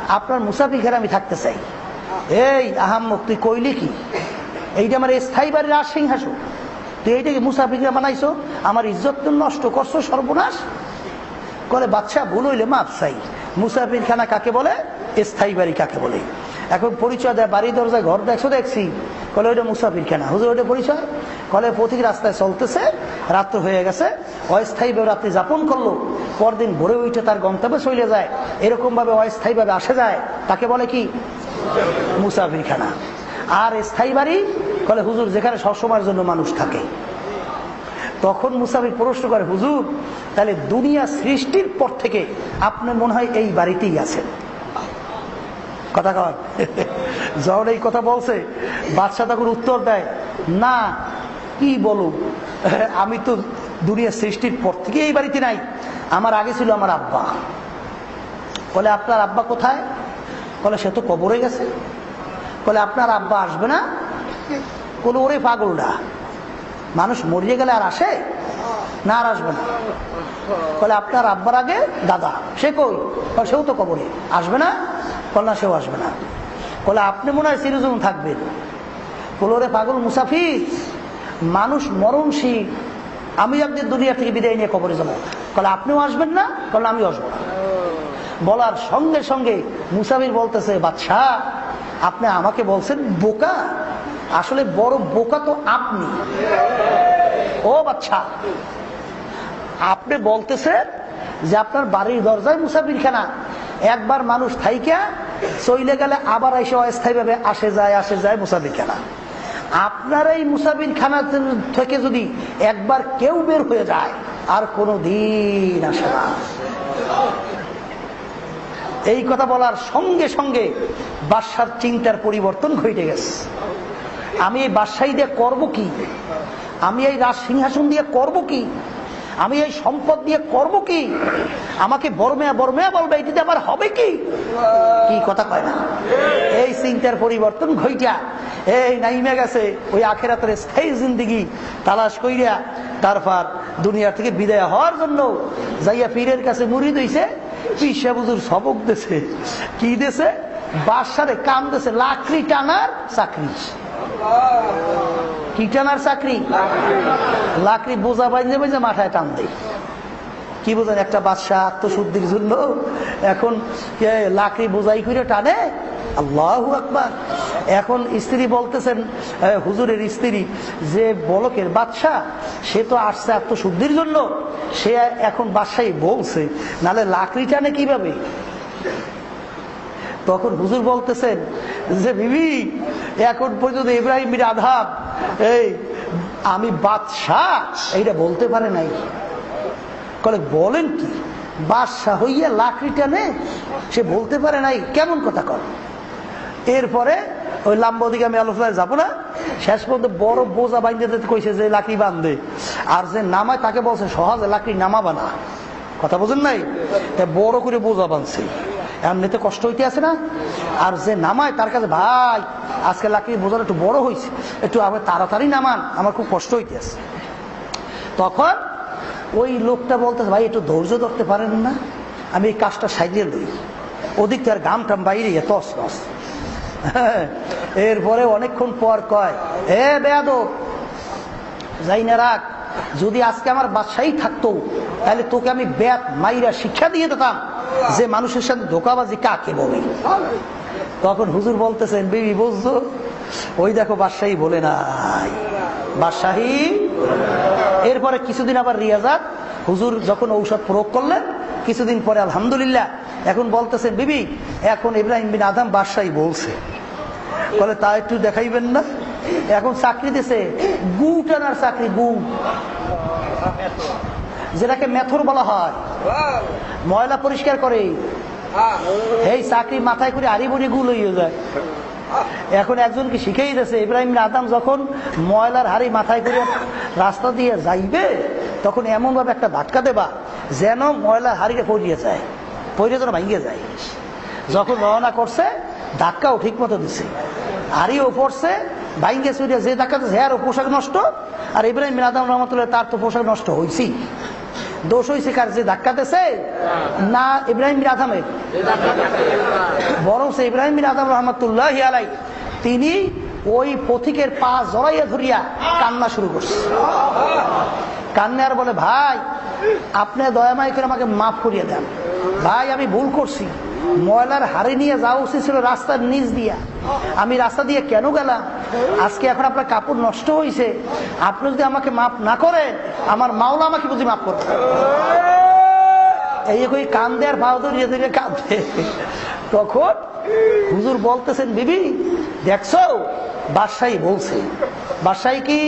আপনার মুসাফির আমি থাকতে চাই। এই আহাম্মক তুই কইলি কি? এইটা আমার স্থায়ী বাড়ির আর সিংহাসন। তুই এইটাকে মুসাফিকরা বানাইছো? আমার ইজ্জত নষ্ট করছ, সর্বনাশ। করে বাচ্চা ভুল হইলে মাপ চাই। মুসাফির খানা কাকে বলে? স্থায়ী বাড়ি কাকে বলে? এখন পরিচয় দেয় বাড়ি দরজা ঘর দেখছ দেখছি কলে ওইটা মুসাফির খানা হুজুর, ওইটা পরিচয়? কলে পথিক রাস্তায় চলতেছে, রাত্র হয়ে গেছে, অস্থায়ীভাবে রাত্রি যাপন করল। পরদিন ভোরে উঠে তার গন্তব্যে চলে যায়। এরকম ভাবে অস্থায়ীভাবে আসে যায়। তাকে বলে কি? মুসাফির খানা আর স্থায়ী বাড়ি? বলে হুজুর, যেখানে সবসময়ের জন্য মানুষ থাকে। তখন মুসাফির প্রশ্ন করে, হুজুর, তাহলে দুনিয়া সৃষ্টির পর থেকে আপনার মনে হয় এই বাড়িতেই আছেন? কথা কর যখন এই কথা বলছে বাদশাহ তখন উত্তর দেয় না কি বলুন? আমি তো দুনিয়া সৃষ্টির পর থেকে এই বাড়িতে নাই। আমার আগে ছিল আমার আব্বা। বলে আপনার আব্বা কোথায়? বলে সে তো কবরে গেছে। বলে আপনার আব্বা আসবে না? কোনো ওরে পাগলটা মানুষ মরিয়ে গেলে আর আসে? না আর আসবে না। বলে আপনার আব্বার আগে দাদা সে কই? বলে, সেও তো কবরে আসবে না? বলে না সেও আসবে না। বলে আপনি মনে হয় সিরিজুম থাকবেন বলোরে পাগল মুসাফিজ মানুষ মরণশীল। আমি একদিন দুনিয়া থেকে বিদায় নিয়ে কবরে যাব। বলে আপনিও আসবেন না বলে আমিও আসব না। বলার সঙ্গে সঙ্গে মুসাফির বলতেছে বাচ্চা আপনি আমাকে বলছেন বোকা। আসলে বড় বোকা তো আপনি। ও বাচ্চা আপনি বলতেছেন যে আপনার বাড়ির দরজায় মুসাফিরখানা। একবার মানুষ থাইকা, চইলে গেলে আবার এসে অস্থায়ীভাবে আসে যায় আসে যায় মুসাফিরখানা। আপনার এই মুসাফিরখানা থেকে যদি একবার কেউ বের হয়ে যায়, আর কোনো দিন আসে না। এই কথা বলার সঙ্গে সঙ্গে বাদশার চিন্তার পরিবর্তন ঘটে গেছে। আমি এই বাদশাহী দিয়ে করব কি? আমি এই রাজ সিংহাসন দিয়ে করব কি? আমি এই সম্পদ দিয়ে করব কি? আমাকে বর্মেয়া বর্মেয়া বলবে এটিতে আমার হবে কি? কি কথা কয় না? এই চিন্তার পরিবর্তন ঘইটা। এই নাইমে গেছে, ওই আখেরাতের স্থায়ী জিন্দিগি তালাশ কইরা তারপর দুনিয়া থেকে বিদায় হওয়ার জন্য যাইয়া পীরের কাছে মুড়ি দইছে পিসা সবক দেছে। কি দেছে? বাসারে কাম দেছে, লাকড়ি টানার চাকরি। কি টানার চাকরি? লাকড়ি বোঝা বাইজে বাইজে মাথায় টান দেয়। কি বোঝেন, একটা বাদশাহ আত্মশুদ্ধির জন্য এখন লাকড়ি বোঝাই করে টানে? আল্লাহ আকবার। এখন স্ত্রী বলতেছেন হুজুরের স্ত্রী, যে বলকের বাদশাহ, সে তো আসছে আত্মশুদ্ধির জন্য। সে এখন বাদশাহী বলছে, নালে লাকড়ি টানে কীভাবে? তখন হুজুর বলতেছেন যে, বিবি, এখন পর্যন্ত ইব্রাহিম বিন আধাব এই, আমি বাদশাহ? এইটা বলতে পারে নাই। কলে, বলেন কি, বাদশাহ হইয়া লাকড়ি টানে? সে বলতে পারে নাই, কেমন কথা কর এরপরে ওই লাম্বা দিকে আমি আলোচনায় যাব না, শেষ পর্যন্ত বড় বোঝা বাইন্দে কইছে যে, লাকড়ি বান্ধে আর যে নামায় তাকে বলছে, সহজে লাকড়ি নামাবা না। কথা বোঝেন নাই? বড় করে বোঝা বানছে। এমনিতে কষ্ট হইতে আছে না? আর যে নামায় তার কাছে, ভাই, আজকে লাকড়ির বোঝাটা একটু বড় হয়েছে একটু আবার তাড়াতাড়ি নামান, আমার খুব কষ্ট হইতে আছে। তখন ওই লোকটা বলতেছে, ভাই, একটু ধৈর্য ধরতে পারেন না? আমি এই কাজটা সাইডিয়ে লই। ওদিক তার গাম টাম বাইরে তস তস। [LAUGHS] এরপরে অনেকক্ষণ পর কয়, এ বেয়াদ যাই না রাখ। যদি আজকে আমার বাদশাহী থাকতো তাহলে তোকে আমি ব্যাপ মাইরা শিক্ষা দিয়ে দিতাম যে মানুষের সাথে ধোকাবাজি কাকে বলে? তখন হুজুর বলতেছেন, বেবি, বুঝছ? ওই দেখো বাদশাহী বলে নাই। বাদশাহী এরপরে কিছুদিন আবার রিয়াজাত। হুজুর যখন ঔষধ প্রয়োগ করলেন, কিছুদিন পরে আলহামদুলিল্লাহ, এখন বলতেছেন, বিবি, এখন ইব্রাহিম বিন আদম বাদশাহী বলছে। বলে, তা একটু দেখাইবেন না? এখন চাকরি দিছে গু টানার চাকরি, গু। যেটাকে মেথর বলা হয়। ময়লা পরিষ্কার করে। এই চাকরি মাথায় করে আড়ি বড়ি গু লইয়ে যায়। এখন একজনকে শিখেই দিয়েছে ইব্রাহিম আদাম যখন ময়লার হাড়ি মাথায় করে রাস্তা দিয়ে যাইবে তখন এমন ভাবে একটা ধাক্কা দেবা যেন ময়লার হাড়িকে পড়িয়ে যায় পড়িয়ে যেন ভাঙিয়ে যায়। যখন রওনা করছে ধাক্কাও ঠিক মতো দিছে। হাড়িও পড়ছে ভাইঙ্গে চুরিয়া যে ধাক্কা দিচ্ছে হ্যাঁ পোশাক নষ্ট আর ইব্রাহিম আদাম রহমতুল্লাহ তার তো পোশাক নষ্ট হয়েছি দোষ হয়েছে কার? যে ধাক্কা দিছে? না ইব্রাহিম বিন আদামের বরং সে ইব্রাহিম বিন আদম রহমতুল্লাহ আলাই তিনি ওই পথিকের পা জড়াইয়া ধরিয়া কান্না শুরু করছে। কান্না আর বলে ভাই আপনি দয়ামায় করে আমাকে মাফ করিয়ে দেন। ভাই আমি ভুল করছি। ময়লার হাড়ি নিয়ে যাওয়া উচিত ছিল রাস্তার নিচ দিয়া। আমি রাস্তা দিয়ে কেন গেলাম? আজকে এখন আপনার কাপড় নষ্ট হয়েছে আপনি যদি আমাকে মাফ না করেন, আমার মাওলা আমাকে বুঝি মাফ করবে। এই কই কান্দে আর ভাও ধরিয়ে ধরিয়ে কাঁদে। তখন হুজুর বলতেছেন, বিবি, দেখছ? বাদশাহী বলছে। বাদশাহী কি?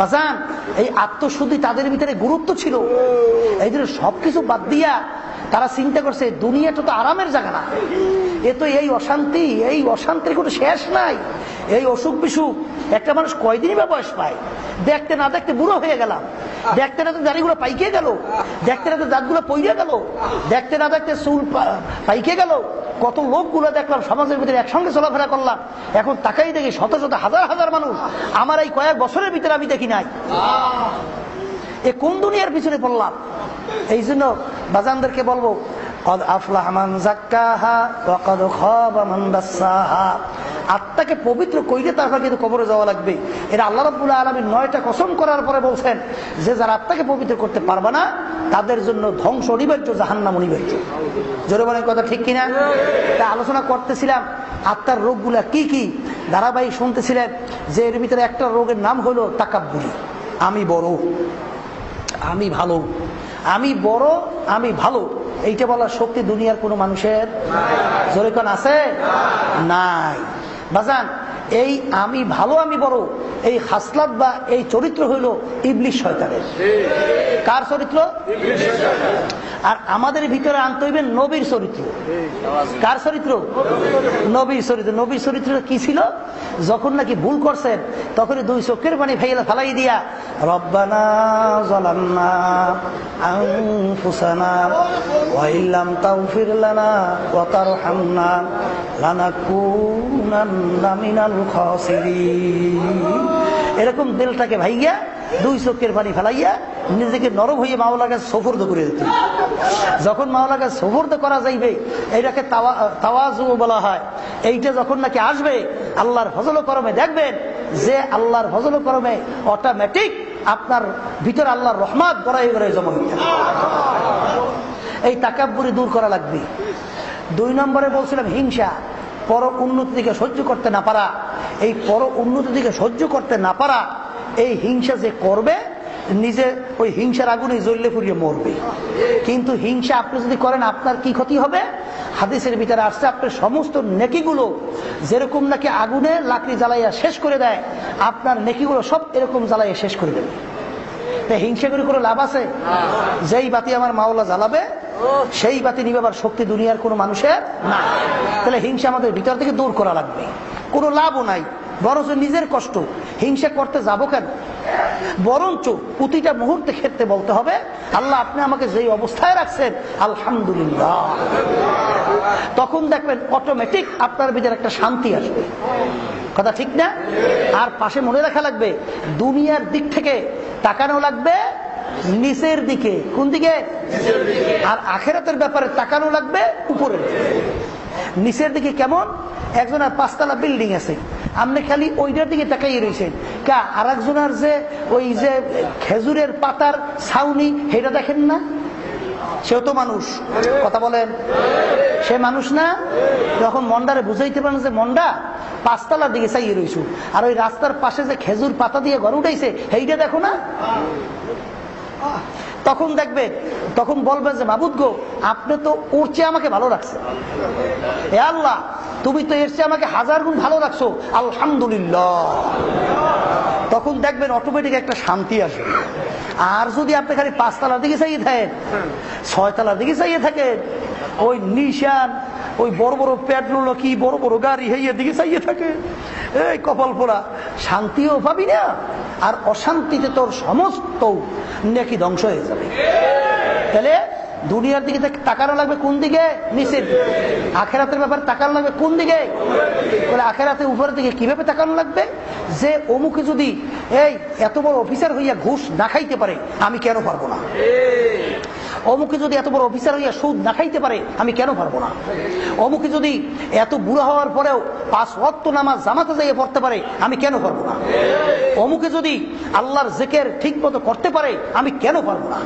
বাজান, এই আত্মশুদ্ধি তাদের ভিতরে গুরুত্ব ছিল। এই জন্য সবকিছু বাদ দিয়া তারা চিন্তা করছে, দুনিয়াটা তো আরামের জায়গা না। এ তো এই অশান্তি, এই অশান্তির কোনো শেষ নাই। এই অসুখ বিসুখ, একটা মানুষ কয়দিনই বা বয়স পায়? দেখতে না দেখতে বুড়ো হয়ে গেলাম। দেখতে না দেখতে দাড়িগুলো পাইকে গেল। দেখতে না দেখতে দাঁতগুলো পইরে গেল। দেখতে না দেখতে চুল পাইকে গেল। কত লোকগুলো দেখলাম, সমাজের ভিতরে একসঙ্গে চলাফেরা করলাম। এখন তাকাই দেখি শত শত হাজার হাজার মানুষ। আমার এই কয়েক বছরের ভিতরে আমি দেখি নাই। এ কোন দুনিয়ার পিছনে পড়লাম? এই জন্য বাজানদেরকে বলব আত্মাকে পবিত্র কইলে তারপর কিন্তু কবরে যাওয়া লাগবে। এটা আল্লাহ রাব্বুল আলামিন নয়টা কসম করার পরে বলছেন যে, যারা আত্মাকে পবিত্র করতে পারবে না, তাদের জন্য ধ্বংস অনিবার্য, জাহান্নাম অনিবার্য। জোরে কথা ঠিক কিনা? তা আলোচনা করতেছিলাম, আত্মার রোগগুলা কি কি? ধারাবাহিক শুনতেছিলেন যে, এর ভিতরে একটা রোগের নাম হলো তাকাব্বুরি আমি বড়। আমি ভালো। আমি বড়, আমি ভালো। এইটা বলার শক্তি দুনিয়ার কোনো মানুষের জোরে আছে? নাই। বাজান এই আমি ভালো, আমি বড়, এই হাসলাত বা এই চরিত্র হইল ইবলিশ শয়তানের। কার চরিত্র? আর আমাদের ভিতরে আনতে হইবে নবীর চরিত্র। কার চরিত্র? নবীর চরিত্র। নবীর চরিত্র কি ছিল? যখন নাকি ভুল করছেন, তখন দুই চোখের পানি ফেলে ফেলাই দিয়া, রব্বানা জলান্না তাগফির লানা এরকম দিলটাকে ভাইয়া দুই চোখের পানি ফেলাইয়া নিজেকে নরম হয়ে মাওলাকে সফর্দ করে দিত। যখন মাওলাকে সফর্দ করা যাইবে তাওয়াজু বলা হয়। এইটা যখন নাকি আসবে, আল্লাহর ফজল করমে দেখবেন যে আল্লাহর ফজল করমে অটোমেটিক আপনার ভিতরে আল্লাহর রহমাত গড়াই গড়াই জমা হইতে এই তাকাব্বুরি দূর করা লাগবে। দুই নম্বরে বলছিলাম হিংসা। পর উন্নতি দিকে সহ্য করতে না পারা এই পর উন্নতি দিকে সহ্য করতে না পারা এই হিংসা যে করবে নিজে ওই হিংসার আগুনে জ্বললে ফুরিয়ে মরবে। কিন্তু হিংসা আপনি যদি করেন আপনার কি ক্ষতি হবে? হাদিসের ভিতরে আসছে আপনার সমস্ত নেকিগুলো যেরকম নাকি আগুনে লাকড়ি জ্বালাইয়া শেষ করে দেয় আপনার নেকিগুলো সব এরকম জ্বালাইয়া শেষ করে দেবে। হিংসা করে কোনো লাভ আছে? যেই বাতি আমার মাওলা জ্বালাবে সেই বাতি নিবেবার শক্তি দুনিয়ার কোনো মানুষের না তাহলে হিংসা আমাদের ভিতর থেকে দূর করা লাগবে। কোনো লাভও নাই। বরঞ্চ নিজের কষ্ট। হিংসা করতে যাব কেন? বরঞ্চ প্রতিটা মুহূর্তে ক্ষেত্রে বলতে হবে, আল্লাহ আপনি আমাকে যেই অবস্থায় রাখছেন, আলহামদুলিল্লাহ। তখন দেখবেন অটোমেটিক আপনার ভিতরে একটা শান্তি আসবে। কথা ঠিক না? আর পাশে মনে রাখা লাগবে, দুনিয়ার দিক থেকে তাকানো লাগবে নিচের দিকে। কোন দিকে? আর আখেরাতের ব্যাপারে তাকানো লাগবে উপরে। নিচের দিকে কেমন? একজনের পাঁচতলা বিল্ডিং আছে। আপনি খালি ওইটার দিকে তাকাই রয়েছেন কা আর একজনের যে ওই যে খেজুরের পাতার ছাউনি, সেটা দেখেন না? সেও তো মানুষ। কথা বলেন। সে মানুষ না? যখন মন্ডারে বুঝাইতে পারেন যে মন্ডা, পাঁচতলার দিকে চাইয়ে রয়েছু আর ওই রাস্তার পাশে যে খেজুর পাতা দিয়ে ঘর উঠাইছে, সেইটা দেখো না? তখন দেখবে, তখন বলবে যে, মাবুদ গো, আপনি তো ওর চেয়ে আমাকে ভালো রাখছে এ আল্লাহ, তুমি তো এর চেয়ে আমাকে হাজার গুণ ভালো রাখছো। আলহামদুলিল্লাহ। তখন দেখবেন অটোমেটিক একটা শান্তি আসবে। আর যদি আপনি খালি পাঁচতলার দিকে চাইয়ে থাকেন, ছয়তলার দিকে চাইয়ে থাকেন ওই নিশান, ওই বড় বড় পেট্রোল কি বড় বড় গাড়ি হইয়ে দিকে চাইয়ে থাকে? এই কপাল পোড়া, শান্তিও পাবি না, আর অশান্তিতে তোর সমস্ত নেকি ধ্বংস হয়ে যাবে। তাহলে দুনিয়ার দিকে তাকানো লাগবে কোন দিকে? নিচের আখেরাতের ব্যাপারে তাকানো লাগবে কোন দিকে? বলে আখেরাতের উপরের দিকে কীভাবে তাকানো লাগবে? যে অমুকে যদি, এই, এত বড় অফিসার হইয়া ঘুষ না খাইতে পারে, আমি কেন পারব না? অমুকে যদি এত বড় অফিসার হইয়া সুদ না খাইতে পারে, আমি কেন পারব না? অমুকে যদি এত বুড়া হওয়ার পরেও পাঁচ অত্ত নামাজ জামাতে যাইয়ে পড়তে পারে, আমি কেন পারব না? অমুকে যদি আল্লাহর জেকের ঠিক মতো করতে পারে, আমি কেন পারব না?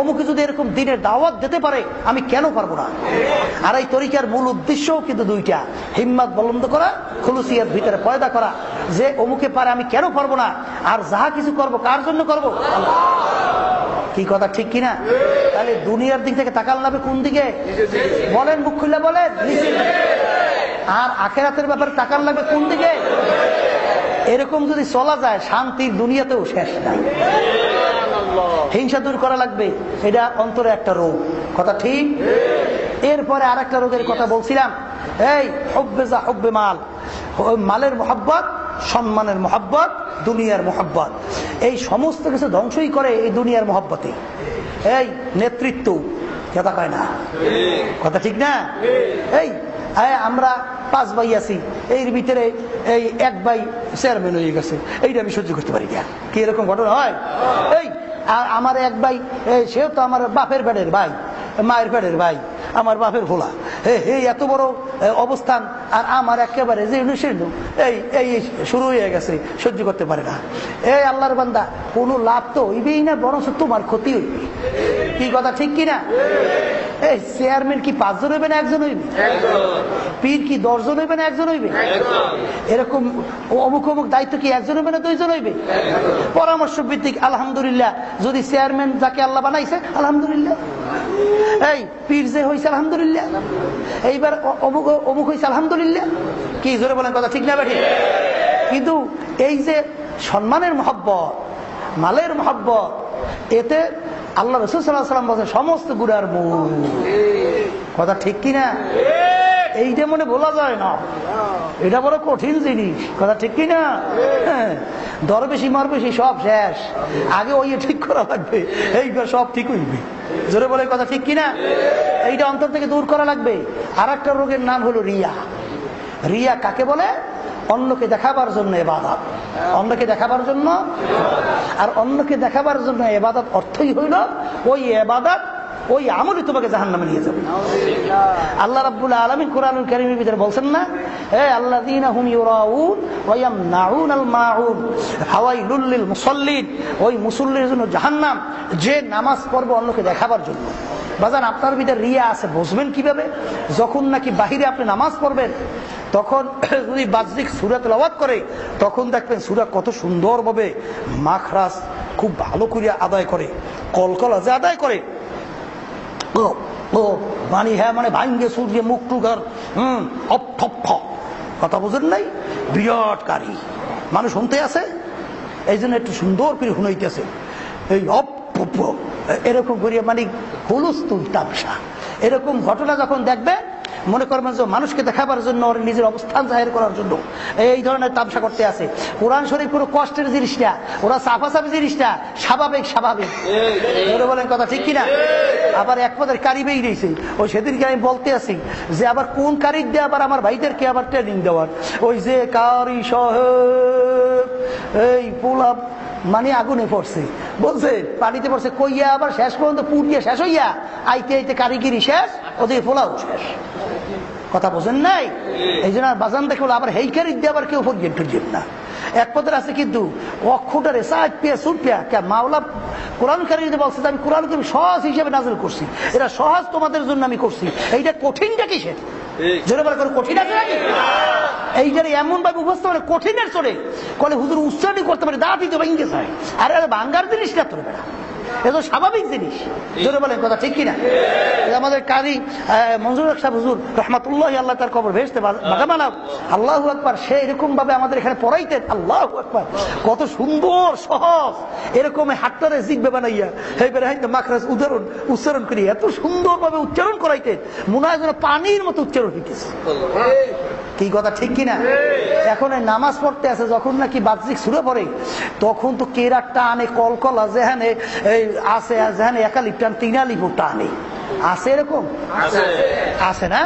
অমুকে যদি এরকম দিনের দাওয়াত দিতে পারে, আমি কেন পারব না? আর এই তরিকার মূল উদ্দেশ্যও কিন্তু দুইটা। হিম্মত বলন্দ করা, খুলুসিয়ার ভিতরে পয়দা করা। যে অমুকে পারে, আমি কেন পারব না? আর যাহা কিছু করব, কার জন্য করব? কি কথা, ঠিক কিনা? তাহলে দুনিয়ার দিক থেকে তাকাল নাবে কোন দিকে? বলেন, মুখ খুলে বলেন। আর আখেরাতের ব্যাপারে তাকাল লাগবে কোন দিকে? এরকম যদি চলা যায় শান্তির দুনিয়াতেও শেষ নাই। হিংসা দূর করা লাগবে। এটা অন্তরে একটা রোগ। কথা ঠিক? এরপরে আর একটা রোগের কথা বলছিলাম। এই, হব্বে যা হব্বে মাল। মালের মোহাব্বত সম্মানের মোহাব্বত, দুনিয়ার মোহাব্বত। এই সমস্ত কিছু ধ্বংসই করে এই দুনিয়ার মোহাব্বতে। এই নেতৃত্ব, কথা কয় না? কথা ঠিক না? এই আমরা পাঁচ ভাই আছি, এর ভিতরে এই এক ভাই চেয়ারম্যান হয়ে গেছে। এইটা আমি সহ্য করতে পারি না। কি এরকম ঘটনা হয়? এই, আর আমার এক ভাই সেও তো আমার বাপের পেটের ভাই, মায়ের পেটের ভাই। আমার বাপের ভোলা। এই এত বড় অবস্থান, আর আমার একেবারে যে শীর্ণ। এই এই শুরু হয়ে গেছে, সহ্য করতে পারে না। এই আল্লাহর বান্দা, কোনো লাভ তো হইবেই না, বরঞ্চ তোমার ক্ষতি হইবে। কি কথা, ঠিক কিনা? এই চেয়ারম্যান কি পাঁচজন হইবে না একজন হইবে? পীর কি দশজন হইবে না একজন হইবে? এরকম অমুক অমুক দায়িত্ব কি একজন হইবে না দুইজন হইবে? পরামর্শ ভিত্তিক, আলহামদুলিল্লাহ, যদি চেয়ারম্যান যাকে আল্লাহ বানাইছে, আলহামদুলিল্লাহ। এই, পীর যে হয়েছে আলহামদুলিল্লাহ। এইবার অমুক অমুক হয়েছে আলহামদুলিল্লাহ। কি জোরে বলেন কথা ঠিক না বেঠিক কিন্তু এই যে সম্মানের মহব্বত, মালের মহব্বত, এতে আল্লাহ রসুল সাল্লাহ সাল্লাম বলছে সমস্ত গুড়ার মূল। কথা ঠিক কিনা? এইটা মনে বলা যায় না। এটা বড় কঠিন জিনিস। কথা ঠিক কিনা? মার বেশি, সব শেষ। আগে ওই ঠিক করা লাগবে। এইবার সব ঠিক হইবে। জোরে বলে কথা ঠিক কিনা? এইটা অন্তর থেকে দূর করা লাগবে। আর একটা রোগের নাম হলো রিয়া। রিয়া কাকে বলে? অন্যকে দেখাবার জন্য এবাদত। অন্যকে দেখাবার জন্য? আর অন্যকে দেখাবার জন্য এবাদত অর্থই হইল ওই এবাদত ওই আমলই তোমাকে জাহান নামে নিয়ে যাবে। আল্লাহ রাব্বুল আলামিন কোরআনুল কারীমের ভিতরে বলছেন না, হে আল্লাযীনা হুম ইউরাউন ওয়া ইয়ামনাউন আল মাউন, হাওয়াইলুল লিল মুসাল্লিন, ওই মুসল্লির জন্য জাহান্নাম, যে নামাজ পড়বে অন্যকে দেখাবার জন্য। বাজান, আপনার ভিতরে রিয়া আছে, বুঝবেন কীভাবে? যখন নাকি বাহিরে আপনি নামাজ পড়বেন, তখন [CLEARS THROAT] যদি বাহ্যিক সুরাত লওয়াত করে, তখন দেখবেন সুরা কত সুন্দরভাবে মাখরাস খুব ভালো করিয়া আদায় করে, কলকলা আদায় করে ও ও, বাণী হ্যাঁ মানে ভাঙ্গে সূর্য মুখ টুকার, হম, অপ, ঠপ ঠপ। কথা বুঝেন নাই? বিরাট কারি। মানুষ শুনতে আছে? এই জন্য একটু সুন্দর করে শুনাইতেছে। এই অপ এরকম করিয়া মানে হলুস্তুল তামসা এরকম ঘটনা যখন দেখবে মনে করবেন যে মানুষকে দেখাবার জন্য নিজের অবস্থান জাহের করার জন্য। এই ধরনের তামসা করতে আছে। কোরআন শরীফ কোনো কষ্টের জিনিসটা ওরা সাফাসাফি জিনিসটা স্বাভাবিক স্বাভাবিক। ধরে বলেন কথা ঠিক কিনা? আবার এক পদের কারি বেই রয়েছে। ওই সেদিনকে আমি বলতে আছি যে আবার কোন কারির দিয়ে আবার আমার ভাইদেরকে আবার ট্রেনিং দেওয়ার? ওই যে কারি সহ এই পোলাপ মানে আগুনে পড়ছে। বলছে, পানিতে পড়ছে, কইয়া আবার শেষ পর্যন্ত পুড়িয়ে শেষ হইয়া, আইতে আইতে কারিগিরি শেষ ওদিকে পোলাও শেষ। কথা বোঝেন নাই? এই জন্য বাজান দেখে আবার হেইকারি দিয়ে আবার কেউ ফরিয়ে টুরিয়ে না। এক পদের আছে কিন্তু, অক্ষটারে সাত পিয়া সুট পিয়া, কে মাওলা কোরআন কারিতে বলছে আমি কোরআন সহজ হিসেবে নাজিল করছি। এটা সহজ তোমাদের জন্য আমি করছি। এইটা কঠিনটা কিসের? জোরে বলে কোনো কঠিন আছে। নাকি এইটার এমন ভাবে উপস্থিত মানে কঠিনের চলে কলে হুজুর উচ্চারণ করতে পারে দাঁতই তো ভেঙে যায় আর ভাঙ্গার জিনিসটা তোর বেড়া। এ তো স্বাভাবিক জিনিস। জোরে বলেন কথা ঠিক কিনা? আমাদের কারি মঞ্জুর সাহেব হুজুর রহমাতুল্লাহ আল্লাহ তার কবর ভেসতে বাগা আল্লাহ আকবার সে এরকম ভাবে আমাদের এখানে পড়াইতেন। আল্লাহ আকবার কত সুন্দর সহজ। এরকম হাটটারে জিগবে বানাইয়া এইবারে হাইতে মাখরাজ উদাহরণ উচ্চারণ করি এত সুন্দর ভাবে উচ্চারণ করাইতেন। মনে হয় যেন পানির মতো উচ্চারণ হইতেছে। কি কথা? ঠিক কিনা? এখন নামাজ পড়তে আছে যখন নাকি বাহ্যিক সুরে পড়ে তখন তো কেরার টানে কলকলা যেখানে এই আছে যেখানে একালিপ টান তিনালিপ টানে। আছে এরকম? আছে। না?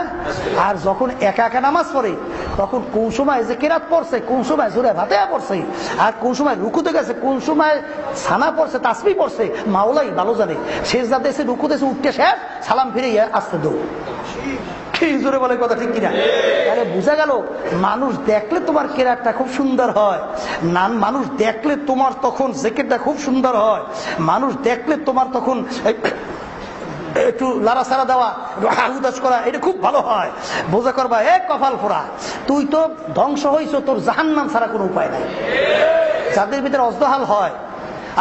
আর যখন একা একা নামাজ পড়ে তখন কোন সময় যে কেরাত পড়ছে কোন সময় সুরে ভাতে পড়ছে আর কোন সময় রুকুতে গেছে কোন সময় ছানা পড়ছে তাসমি পড়ছে মাওলাই ভালো জানে। শেষ যাতে এসে রুকুতে উঠতে শেষ সালাম ফিরে আসতে দৌড়। জোরে বলে কথা ঠিক কিনা? তাহলে বোঝা গেল, মানুষ দেখলে তোমার কেরারটা খুব সুন্দর হয়। নান, মানুষ দেখলে তোমার তখন জ্যাকেটটা খুব সুন্দর হয়। মানুষ দেখলে তোমার তখন একটু সারা দেওয়া হাহুদাস করা, এটা খুব ভালো হয়। বোঝা করবা, এ কপাল ফোরা তুই তো ধ্বংস হইছ, তোর জাহান্নাম ছাড়া কোনো উপায় নাই। যাদের ভিতরে অজদহাল হয়,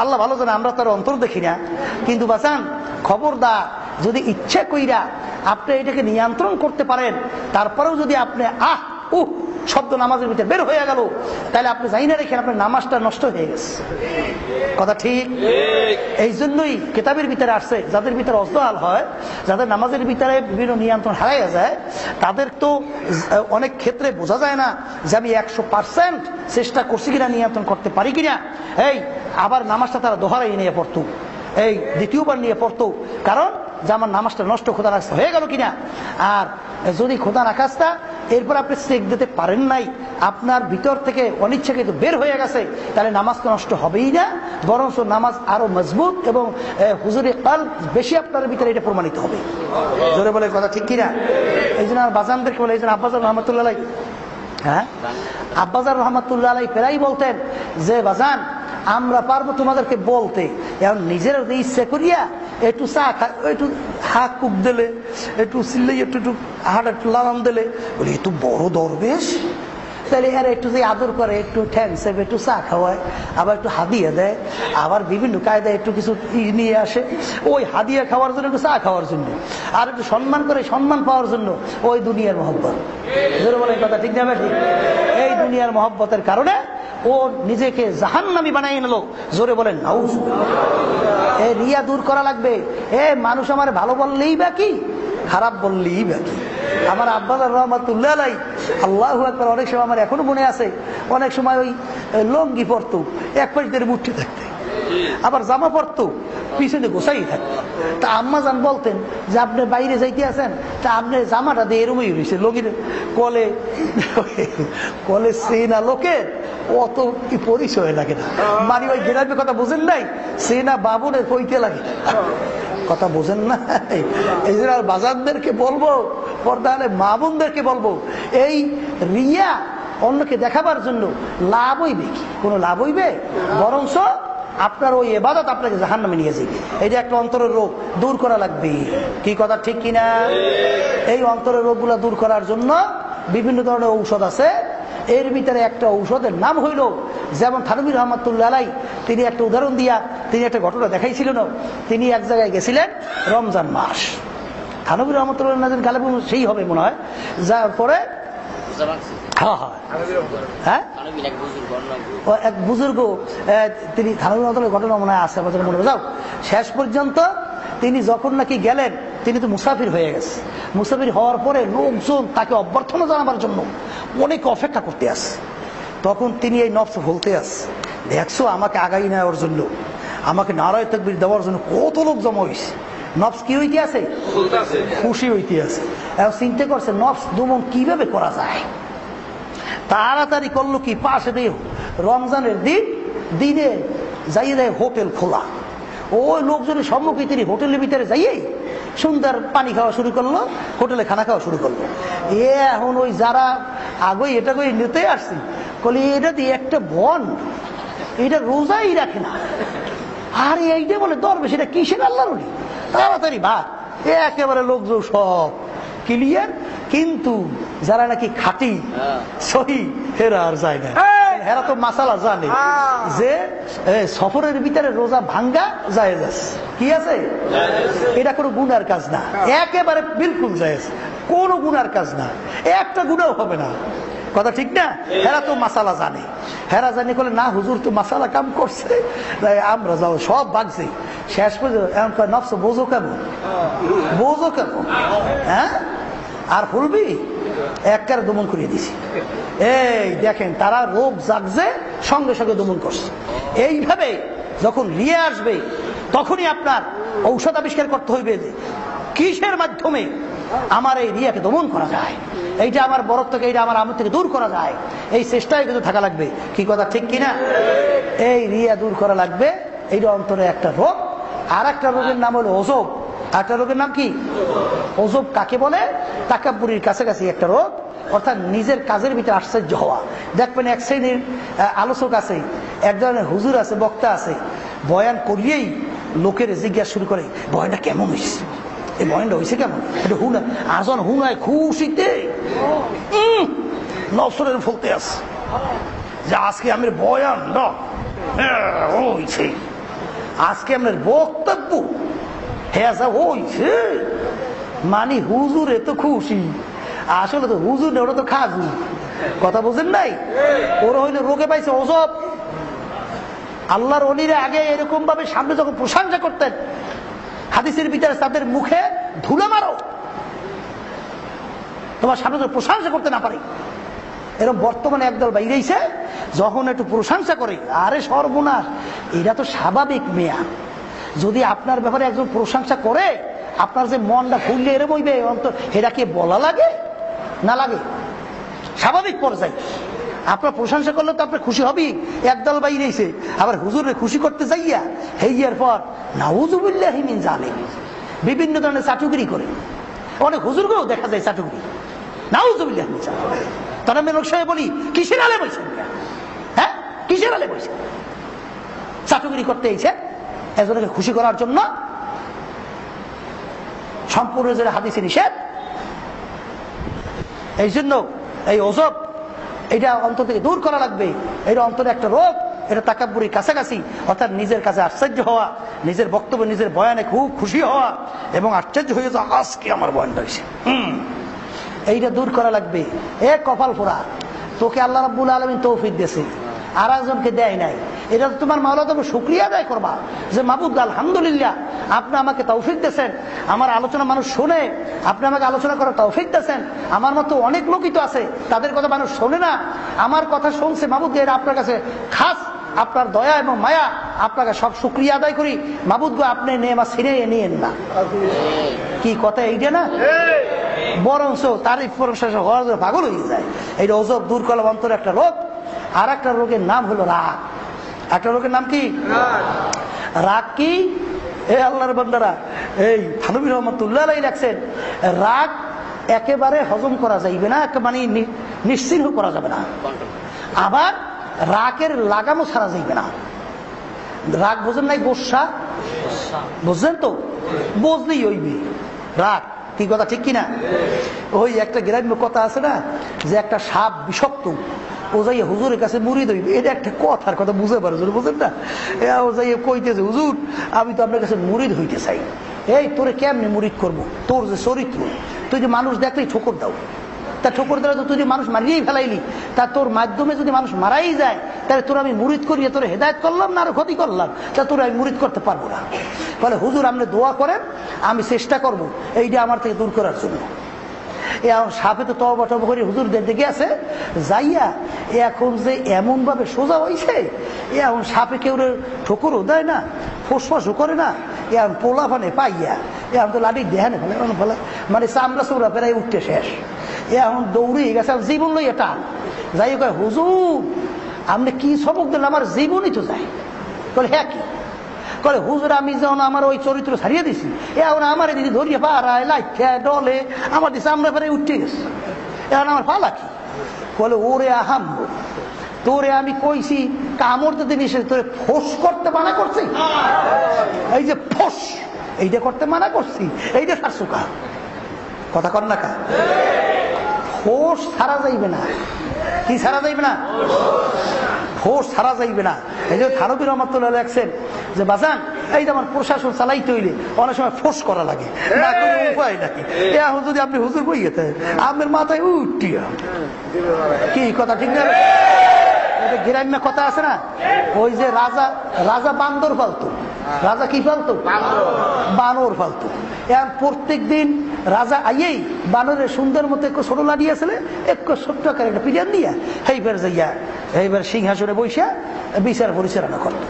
আল্লাহ ভালো জানে, আমরা তার অন্তর দেখি না। কিন্তু বাসান খবরদার যদি ইচ্ছা কইরা আপনি এটাকে নিয়ন্ত্রণ করতে পারেন তারপরেও যদি আপনি আহ উহ শব্দ নামাজের ভিতরে বের হয়ে গেল তাহলে আপনি যাই না রেখেন আপনার নামাজটা নষ্ট হয়ে গেছে। কথা ঠিক? এই জন্যই কেতাবের ভিতরে আসছে যাদের ভিতরে অজদহাল হয় যাদের নামাজের ভিতরে বিভিন্ন নিয়ন্ত্রণ হারাইয়া যায় তাদের তো অনেক ক্ষেত্রে বোঝা যায় না যে আমি একশো পার্সেন্ট চেষ্টা করছি কিনা নিয়ন্ত্রণ করতে পারি কিনা। এই আবার নামাজটা তারা দোহারাই নিয়ে পড়তো। এই দ্বিতীয়বার নিয়ে পড়তো। কারণ যে আমার নামাজটা নষ্ট খোদা রাখতে হয়ে গেল কিনা? আর যদি খোদা রাখাস্তা এরপর আপনি চেক দিতে পারেন নাই, আপনার ভিতর থেকে অনিচ্ছাকৃত বের হয়ে গেছে, তাহলে নামাজ তো নষ্ট হবেই না, বরঞ্চ নামাজ আরও মজবুত এবং হুজুরি কাল বেশি আপনার ভিতরে এটা প্রমাণিত হবে। জোরে বলে কথা ঠিক কিনা? এই জন্য বাজানদেরকে বলে, এই জন্য আব্বাস রহমতুল্লাহ হ্যাঁ? আব্বাজার রহমতুল্লাহ প্রায় বলতেন যে, বাজান আমরা পারব তোমাদেরকে বলতে। এখন নিজের ইচ্ছে করিয়া একটু চা খা একটু হাঁক কুক দিলে, একটু সিল্লাই একটু একটু হাট একটু লাগাম দিলে, বলি একটু বড় দরবেশ। তাহলে এর একটু যে আদর করে, একটু ঠ্যাং সেবে, একটু চা খাওয়ায়, আবার একটু হাদিয়া দেয়, আবার বিভিন্ন কায়দায় একটু কিছু নিয়ে আসে। ওই হাদিয়া খাওয়ার জন্য একটু চা খাওয়ার জন্য। আর একটু সম্মান করে সম্মান পাওয়ার জন্য ওই দুনিয়ার মহব্বত। বলে কথা, ঠিক না ঠিক এই দুনিয়ার মহব্বতের কারণে ও নিজেকে জাহান্নামি বানাই নিল। জোরে বলেন, নাউজ এ রিয়া দূর করা লাগবে। এ মানুষ আমার ভালো বললেই বা কি, খারাপ বললেই বা কি। আমার আব্বাস রহমতুল্লাহ আলাই আল্লাহ একবার অনেক সময় আমার এখনও মনে আছে, অনেক সময় ওই লঙ্গি পরতো, এক পাশ দিয়ে মুঠি থাকতে, আবার জামা পরতো, পিছনে গোসাই থাকতো। তা আম্মা যান বলতেন যে, আপনি বাইরে যাইতে আছেন? তা আপনি জামাটা দিয়ে এরমই রয়েছে লগির কলে কলে সেনা লোকের অত কি পরিচয় লাগে না। মানে ওই গ্রামের কথা বুঝেন নাই? সেনা বাবুনের কইতে লাগে। কথা বোঝেন না এই জন্য বাজারদেরকে বলব পর্দালে মা বোনদেরকে বলব, এই রিয়া অন্যকে দেখাবার জন্য লাভ হইবে কি? কোনো লাভ হইবে? বরংশ আপনার ওই এবাদত আপনাকে জাহান নামে নিয়ে যাবে এটা একটা অন্তরের রোগ, দূর করা লাগবে। কি কথা ঠিক কিনা? এই অন্তরের রোগগুলা দূর করার জন্য বিভিন্ন ধরনের ঔষধ আছে। এর ভিতরে একটা ঔষধের নাম হইল, যেমন থানবির রহমতুল্লাহ আলাই তিনি একটা উদাহরণ দিয়া, তিনি একটা ঘটনা দেখাইছিলেন তিনি এক জায়গায় গেছিলেন রমজান মাস। থানবির রহমতুল্লাহ গালে সেই হবে মনে হয়। যার পরে হ্যাঁ হ্যাঁ। হ্যাঁ? ও এক বুজুর্গ তিনি থানবির রহমতুল্লাহ ঘটনা মনে হয় আসছে আমাদের মনে যাও শেষ পর্যন্ত তিনি যখন নাকি গেলেন তিনি তো মুসাফির হয়ে গেছে। মুসাফির হওয়ার পরে লোকজন তাকে অভ্যর্থনা জানাবার জন্য অনেক অপেক্ষা করতে আসে তখন তিনি এই নফস ভুলতে আসে দেখছ আমাকে আগাই নেওয়ার জন্য আমাকে নারায় তকবির দেওয়ার জন্য কত লোক জমা হয়েছে নফস কি হইতে আছে খুশি হইতে আছে এখন চিন্তা করছে নফস দমন কীভাবে করা যায়? তাড়াতাড়ি করল কি? পাশে দিয়ে রমজানের দিন দিনে যাই দেয় হোটেল খোলা। ওই লোকজনের সম্মুখে তিনি হোটেলের ভিতরে যাইয়েই সুন্দর পানি খাওয়া শুরু করল হোটেলে খানা খাওয়া শুরু করল। এ এখন ওই যারা আগে এটা করে নিতে আসছি কলি এটা দিয়ে একটা বন এটা রোজাই রাখে না। আর এইটা বলে দরবে সেটা কিসের আল্লাহ উনি তাড়াতাড়ি ভা একেবারে লোকজন সব। ক্লিয়ার কিন্তু যারা নাকি খাটি সহি হেরা আর যায় না। হেরা তো মাসালা জানে। যে সফরের ভিতরে রোজা ভাঙ্গা যায় কি আছে? এটা কোনো গুনার কাজ না। একেবারে বিলকুল যায় কোনো গুনার কাজ না। একটা গুণাও হবে না। কথা ঠিক না? হেরা তো মাসালা জানে। হেরা জানি বলে না, হুজুর তো মাসালা কাম করছে। আমরা যাও, সব বাগছি। শেষ পর্যন্ত এখন নফস, বোঝো কেমন? বোঝো কেমন? হ্যাঁ? আর ফুলবি? এককারে দমন করিয়ে দিছি। এই দেখেন, তারা রোগ জাগছে, সঙ্গে সঙ্গে দমন করছে। এইভাবে যখন নিয়ে আসবে, তখনই আপনার ঔষধ আবিষ্কার করতে হইবে। কিসের মাধ্যমে? আমার এই রিয়াকে দমন করা যায়। এইটা আমার বরফ থেকে এইটা আমার আমল থেকে দূর করা যায়। এই চেষ্টায় কিন্তু থাকা লাগবে। কি কথা, ঠিক কিনা? এই রিয়া দূর করা লাগবে। এইটা অন্তরে একটা রোগ। আর একটা রোগের নাম হলো ওজব। একটা রোগের নাম কি? ওজব কাকে বলে? তাকাপুরির কাছাকাছি একটা রোগ। অর্থাৎ নিজের কাজের ভিতরে আশ্চর্য হওয়া। দেখবেন এক শ্রেণির আলোচক আছে, এক ধরনের হুজুর আছে, বক্তা আছে। বয়ান করিয়েই লোকের জিজ্ঞাসা শুরু করে, বয়ানটা কেমন হয়েছে এই বয়ানটা হয়েছে কেমন? এটা হুনা আজন হুনায় খুশিতে। নসরের ফলতে আছে। যে আজকে আমি বয়ান হয়েছে আজকে আমার বক্তব্য। হ্যাঁ হয়েছে মানে হুজুর এত খুশি। আসলে তো হুজুর ওরা তো খাজু। কথা বুঝেন নাই? ওরা হইলে রোগে পাইছে ওসব আল্লাহর অলিরা আগে এরকম ভাবে সামনে যখন প্রশংসা করতেন হাদিসের ভিতরে তাদের মুখে ধুলে মারো। তোমার সামনে যখন প্রশংসা করতে না পারে। এরকম বর্তমানে একদল বাইরেছে যখন একটু প্রশংসা করে, আরে সর্বনাশ এটা তো স্বাভাবিক মেয়া। যদি আপনার ব্যাপারে একজন প্রশংসা করে, আপনার যে মনটা ফুললে এরম হইবে অন্তর এটা কি বলা লাগে? না লাগে? স্বাভাবিক পর্যায়ে। আপনার প্রশংসা করলে তো আপনার খুশি হবেই। একদল বাই রয়েছে। আবার হুজুরে খুশি করতে যাইয়া হেইয়ার পর নাউজুবিল্লাহি মিন জালিম বিভিন্ন ধরনের চাটুগিরি করে। অনেক হুজুরকেও দেখা যায় চাটুগিরি। নাউজুবিল্লাহি মিন জালিম তারা মেনক সাহেব বলি, কিসের আলে বসেন হ্যাঁ? কিসের আলে বসেন চাটুগিরি করতে এসে একজনকে খুশি করার জন্য সম্পূর্ণ হাদিসে নিষেধ। এই জন্য এই ওজব এটা অন্তর থেকে দূর করা লাগবে। এটা অন্তরে একটা রোগ, এটা তাকাব্বুরির কাছাকাছি। অর্থাৎ নিজের কাছে আশ্চর্য হওয়া, নিজের বক্তব্য, নিজের বয়ানে খুব খুশি হওয়া এবং আশ্চর্য হয়ে যাওয়া, আজকে আমার বয়ানটা হয়েছে। এইটা দূর করা লাগবে। এ কপাল ফোরা তোকে আল্লাহ রাব্বুল আলমিন তৌফিক দিয়েছে। আর একজনকে দেয় নাই। এটা তোমার মাওলা তুমি শুক্রিয়া আদায় করবা। যে মাবুদ, আলহামদুলিল্লাহ আপনি আমাকে তৌফিক দিয়েছেন। আমার আলোচনা মানুষ শোনে আপনি আমাকে আলোচনা করার তৌফিক দিয়েছেন। আমার মতো অনেক লোকই তো আছে তাদের কথা মানুষ শোনে না। আমার কথা শুনছে মাবুদ এর আপনার কাছে খাস। আপনার দয়া এবং মায়া আপনাকে সব শুক্রিয়া আদায় করি। মাবুদ গো আপনি নেমা ছিনে নিয়েন না। কি কথা এইটা না? বরঞ্চ তারিফ প্রশংসা হওয়ার পাগল হয়ে যায়। এই ওজব দূর করলাম অন্তর একটা রোগ আর একটা রোগের নাম হলো রাগ। একটা রোগের নাম কি? রাগ কি? এ আল্লাহর বান্দারা, এই থানবী রহমতুল্লাহ রাখছেন, রাগ একেবারে হজম করা যাইবে না মানে নিশ্চিহ্ন করা যাবে না। আবার রাগের লাগামও ছাড়া যাইবে না। রাগ বোঝেন নাই গোসা? বুঝলেন তো? বুঝলেই হইবে। রাগ, কি কথা, ঠিক কিনা? ওই একটা গ্রাম্য কথা আছে না, যে একটা সাপ বিষাক্ত ও যাই হুজুরের কাছে মুড়ি দইবে এটা একটা কথার কথা বুঝে পারে হুজুর বুঝেন না? ও যাই কইতেছে, হুজুর, আমি তো আপনার কাছে মুড়িদ হইতে চাই। এই, তোরে কেমনি মুড়িদ করব? তোর যে চরিত্র, তুই যে মানুষ দেখলেই ঠোকর দাও। তা ঠোকর দিলে তো তুই যে মানুষ মারিয়েই ফেলাইলি, তা তোর মাধ্যমে যদি মানুষ মারাই যায়, তাহলে তোর আমি মুরিদ করিয়ে তোর হেদায়ত করলাম না আরও ক্ষতি করলাম? তা তোর আমি মুরিদ করতে পারব না। বলে, হুজুর, আপনি দোয়া করেন, আমি চেষ্টা করব এইটা আমার থেকে দূর করার জন্য। সাপে তো তবা টবা করে হুজুর দেখে আছে, যাইয়া এখন যে এমন ভাবে সোজা হয়েছে এখন সাপে কেউ ঠোকরও দেয় না, ফোসফাসও করে না এখন পোলা ফানে পাইয়া এখন তো লাঠি দেহানে ফেলে ফেলে মানে চামড়া চৌড়া পেরাই উঠতে শেষ। এখন দৌড়ে গেছে জীবন লই এটা যাই হোক, হুজুর আপনি কি সবক দিলেন? আমার জীবনই তো যায়। বলে হ্যাঁ কি? করে হুজুর, আমি যখন আমার ওই চরিত্র ছাড়িয়ে দিছি এখন আমার দিদি ধরিয়ে পাড়ায়, লাইখা, ডলে, আমার দিছে, আমরা পরে উঠে গেছে। এখন আমার পালা কি? বলে, ওরে আহাম, তোরে আমি কইছি, কামড় দিতে নিষেধ, তোরে ফোস করতে মানা করছি? এই যে ফোস, এইটা করতে মানা করছি, এইটা শাশুকা কথা কর না কা? ফোস ছাড়া যাইবে না। কি ছাড়া যাইবে না? ফোস ছাড়া যাইবে না। এই যে থানবী রহমতুল্লাহ লেখছেন যে বাজান এই যে আমার প্রশাসন চালাইতে হইলে অনেক সময় ফোর্স করা লাগে। না করে উপায় নাকি? এখন যদি আপনি হুজুর বই গেতে আপনার মাথায় উঠিয়া। কি কথা ঠিক না? গ্রাম্য কথা আছে না? ওই যে রাজা রাজা বান্দর ফালতু। রাজা কি ফালতু? বানর ফালতু। এখন প্রত্যেক দিন রাজা আইয়েই বানরের সুন্দর মতো একটু ছোট লাড়িয়েছিলে একটু ছোট্ট একটা পিরিয়ান দিয়া এইবার যাইয়া এইবার সিংহাসনে বৈশা বিচার পরিচালনা করতো।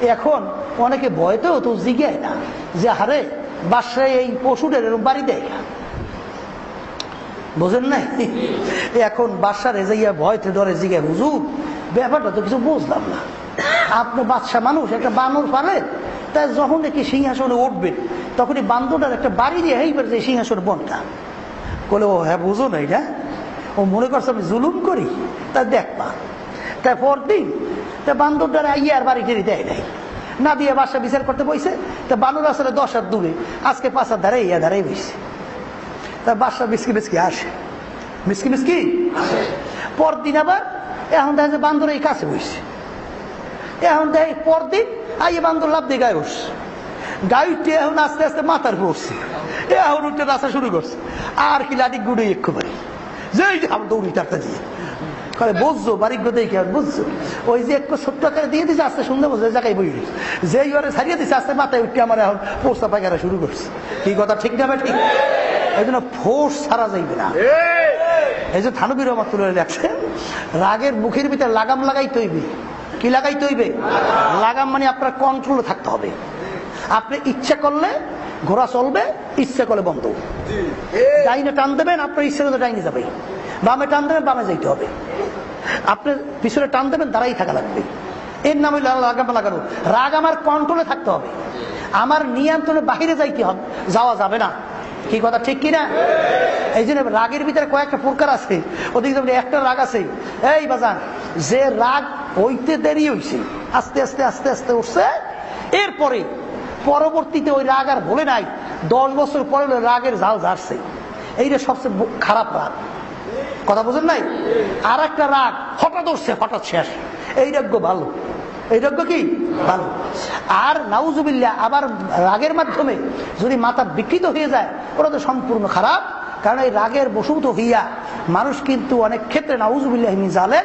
এখন অনেকে ভয়তেও তো জিগায় না যে হারে বাসায় এই পশুদের এরকম বাড়ি দেয়। বোঝেন নাই? এখন বাসার যাইয়া ভয়তে ডরে জিগে, হুজুর, ব্যাপারটা তো কিছু বুঝলাম না। আপনি বাদশা মানুষ, একটা বানর পালেন তাই যখন নাকি সিংহাসনে উঠবেন তখনই বান্দরটার একটা বাড়ি দিয়ে এইবার যে সিংহাসন বনটা। বলে ও হ্যাঁ বুঝো না এটা। ও মনে করছে আমি জুলুম করি। তা দেখবা তাই পরদিন তা বান্দরটার আইয়া আর বাড়ি টেরি দেয় নাই। না দিয়ে বাসা বিচার করতে বইছে তা বানর আসলে দশ হাত দূরে আজকে পাঁচ হাত ধারে ইয়া ধারে বইছে। তা বাসা মিসকি মিসকি আসে। মিসকি মিসকি? পরদিন আবার এখন দেখা যায় বান্দর এই কাছে বসছে এখন দেখ পরদিন আইয়ে বান্দর লাভ দিয়ে গায়ে উঠছে গায়ে এখন আস্তে আস্তে মাথার পড়ছে এখন উঠতে রাস্তা শুরু করছে। আর কি লাঠি গুড়ে পারি যেই যে আমার দৌড়ি টাকা দিয়ে। করে বুঝছ? বাড়ি গো দেখে বুঝছ? ওই যে একটু ছোট্ট আকারে দিয়ে দিছে আস্তে সুন্দর বসে জায়গায় বই রয়েছে। যেই ওরে ছাড়িয়ে দিছে আস্তে মাথায় উঠে আমার এখন পোস্তা পায়খানা শুরু করছে। কি কথা ঠিক না ঠিক? এই জন্য ফোর্স ছাড়া যাইবে না। এই যে থানবির তুলে রাখছেন রাগের মুখের ভিতরে লাগাম লাগাই তৈবে কি লাগাই তৈবে লাগাম মানে আপনার কন্ট্রোলে থাকতে হবে। আপনি ইচ্ছা করলে ঘোড়া চলবে ইচ্ছে করলে বন্ধ। ডাইনে টান দেবেন আপনার ইচ্ছে করলে ডাইনে যাবে বামে টান দেবেন, বামে যাইতে হবে। আপনি পিছনে টান দেবেন, দাঁড়াই থাকা লাগবে। এর নাম হইল রাগামা লাগানো রাগ আমার কন্ট্রোলে থাকতে হবে। আমার নিয়ন্ত্রণে বাহিরে যাইতে হবে, যাওয়া যাবে না। কি কথা, ঠিক কিনা? এই জন্য রাগের ভিতরে কয়েকটা প্রকার আছে। ওদিকে একটা রাগ আছে, এই বাজান, যে রাগ হইতে দেরি হইছে, আস্তে আস্তে আস্তে আস্তে উঠছে, এরপরে পরবর্তীতে ওই রাগ আর বলে নাই। দশ বছর পরে রাগের জাল ঝাড়ছে। এইটা সবচেয়ে খারাপ রাগ। কথা বুঝেন নাই? আর একটা রাগ হঠাৎ উঠছে, হঠাৎ শেষ। এই রাগ্য ভালো। এই রাগ্য কি? ভালো। আর নাউজুবিল্লা আবার রাগের মাধ্যমে যদি মাথা বিকৃত হয়ে যায়, ওটা তো সম্পূর্ণ খারাপ। কারণ এই রাগের বসুত হইয়া মানুষ কিন্তু অনেক ক্ষেত্রে নাউজুবিল্লাহ জালে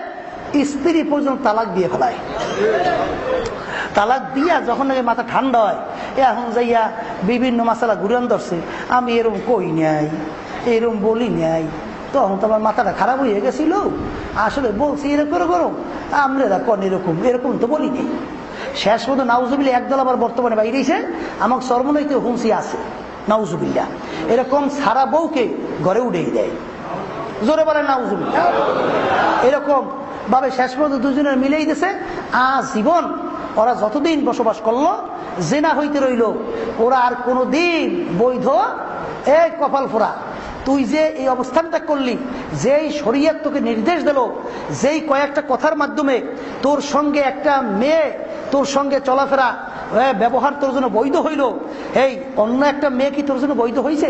স্ত্রী পর্যন্ত তালাক দিয়ে ফেলায়। তালাক দিয়া যখন নাকি মাথা ঠান্ডা হয় এখন যাইয়া বিভিন্ন মাসালা ঘুরান ধরছে। আমি এরম কই নাই, এরম বলি নাই। তখন তো আমার মাথাটা খারাপ হয়ে গেছিল। আসলে বলছি, এরকম এরকম। আমরা কন এরকম? এরকম তো বলি নেই শেষ পর্যন্ত নাউজুবিল্লা একদল আবার বর্তমানে বাইরেছে আমাকে সর্বনৈতিক হুঁসি আছে। নাউজুবিল্লা এরকম সারা বউকে ঘরে উঠেই দেয়। জোরে বলেন নাউজুবিল্লা এরকম ভাবে শেষ পর্যন্ত দুজনের মিলেই দিছে আজীবন ওরা যতদিন বসবাস করল, জেনা হইতে রইল। ওরা আর কোনোদিন বৈধ, এই কপাল ফোরা তুই যে এই অবস্থানটা করলি, যেই শরীয়ত তোকে নির্দেশ দিল, যেই কয়েকটা কথার মাধ্যমে তোর সঙ্গে একটা মেয়ে, তোর সঙ্গে চলাফেরা ব্যবহার তোর জন্য বৈধ হইল। এই, অন্য একটা মেয়ে কি তোর জন্য বৈধ হয়েছে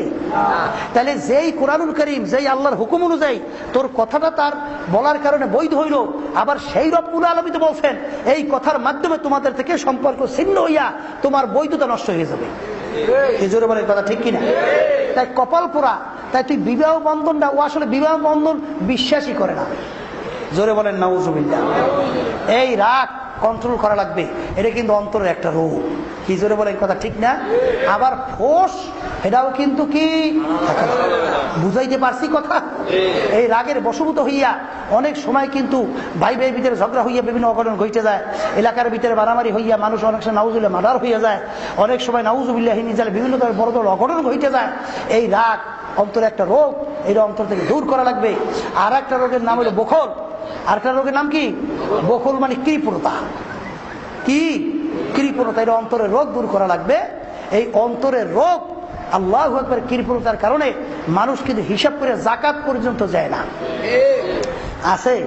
তাহলে যেই কোরআনুল করিম, যেই আল্লাহর হুকুম অনুযায়ী তোর কথাটা তার বলার কারণে বৈধ হইল, আবার সেই রব্বুল আলমিত বলছেন, এই কথার মাধ্যমে তোমাদের থেকে সম্পর্ক ছিন্ন হইয়া তোমার বৈধতা নষ্ট হয়ে যাবে। জোরে বলে কথা ঠিক কিনা? তাই কপাল পোড়া, তাই তুই বিবাহ বন্ধনটা, ও আসলে বিবাহ বন্ধন বিশ্বাসই করে না। জোরে বলেন না এই রাগ কন্ট্রোল করা লাগবে। এটা কিন্তু অন্তরের একটা রোগ কি জোরে বলেন কথা ঠিক না? আবার ফোস, এটাও কিন্তু কি। বুঝাইতে পারছি কথা? এই রাগের বশভূত হইয়া অনেক সময় কিন্তু ভাই ভাই ভিতরে ঝগড়া হইয়া বিভিন্ন অঘটন ঘটে যায়। এলাকার ভিতরে মারামারি হইয়া মানুষ অনেক সময় নাউজুল্লাহ মার্ডার হইয়া যায়। অনেক সময় নাউজুবিল্লাহ নিজালে বিভিন্ন ধরনের বড় বড় অঘটন ঘটে যায়। এই রাগ অন্তরে একটা রোগ, এটা অন্তর থেকে দূর করা লাগবে। আর একটা রোগের নাম হলো বখল। আর একটা রোগের নাম কি? বখল মানে কৃপণতা। কি? কৃপণতা, এটা অন্তরের রোগ দূর করা লাগবে। এই অন্তরের রোগ আল্লাহ একবার কৃপণতার কারণে মানুষ কিন্তু হিসাব করে জাকাত পর্যন্ত যায় না। আছে?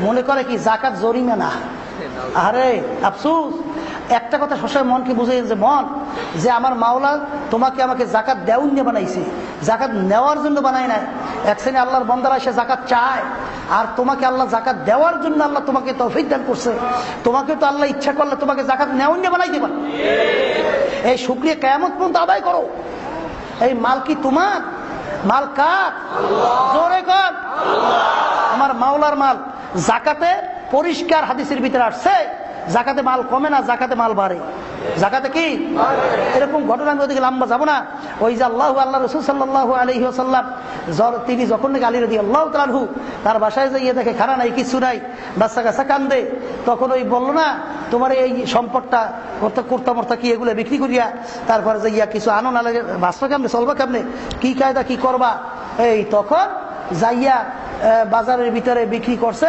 মনে করে কি জাকাত জরিমে না আরে, আফসুস। একটা কথা সবসময় মনকে বুঝে যে, মন, যে আমার মাওলা তোমাকে আমাকে জাকাত দেউন নিয়ে বানাইছে। জাকাত নেওয়ার জন্য বানায় নাই। এক শ্রেণি আল্লাহর বন্দারা এসে জাকাত চায়। আর তোমাকে আল্লাহ জাকাত দেওয়ার জন্য আল্লাহ তোমাকে তৌফিক দান করছে। তোমাকে তো আল্লাহ ইচ্ছা করলে তোমাকে জাকাত নেওয়ার নিয়ে বানাই দেবেন এই শুক্রিয়া কেমন পর্যন্ত আদায় করো। এই মাল কি তোমার? মাল কর। আমার মাওলার মাল। জাকাতে পরিষ্কার হাদিসের ভিতরে আসছে। জাকাতে মাল কমে না, জাকাতে মাল বাড়ে। জাকাতে কি? এরকম ঘটনা আমি ওদিকে লম্বা যাব না। ওই যে আল্লাহ আল্লাহ রসুল সাল্লাহ আলহি আসাল্লাম জ্বর, তিনি যখন নাকি আলী রদি আল্লাহ তালহু তার বাসায় যাইয়ে দেখে খারা নাই, কিছু নাই বাচ্চা কাছা কান্দে। তখন ওই বলল, না, তোমার এই সম্পদটা কুর্তা মর্তা কি এগুলো বিক্রি করিয়া, তারপরে যাইয়া কিছু আনো না লাগে বাঁচবা কেমনে, চলবা কেমনে? কি কায়দা, কি করবা? এই তখন যাইয়া বাজারের ভিতরে বিক্রি করছে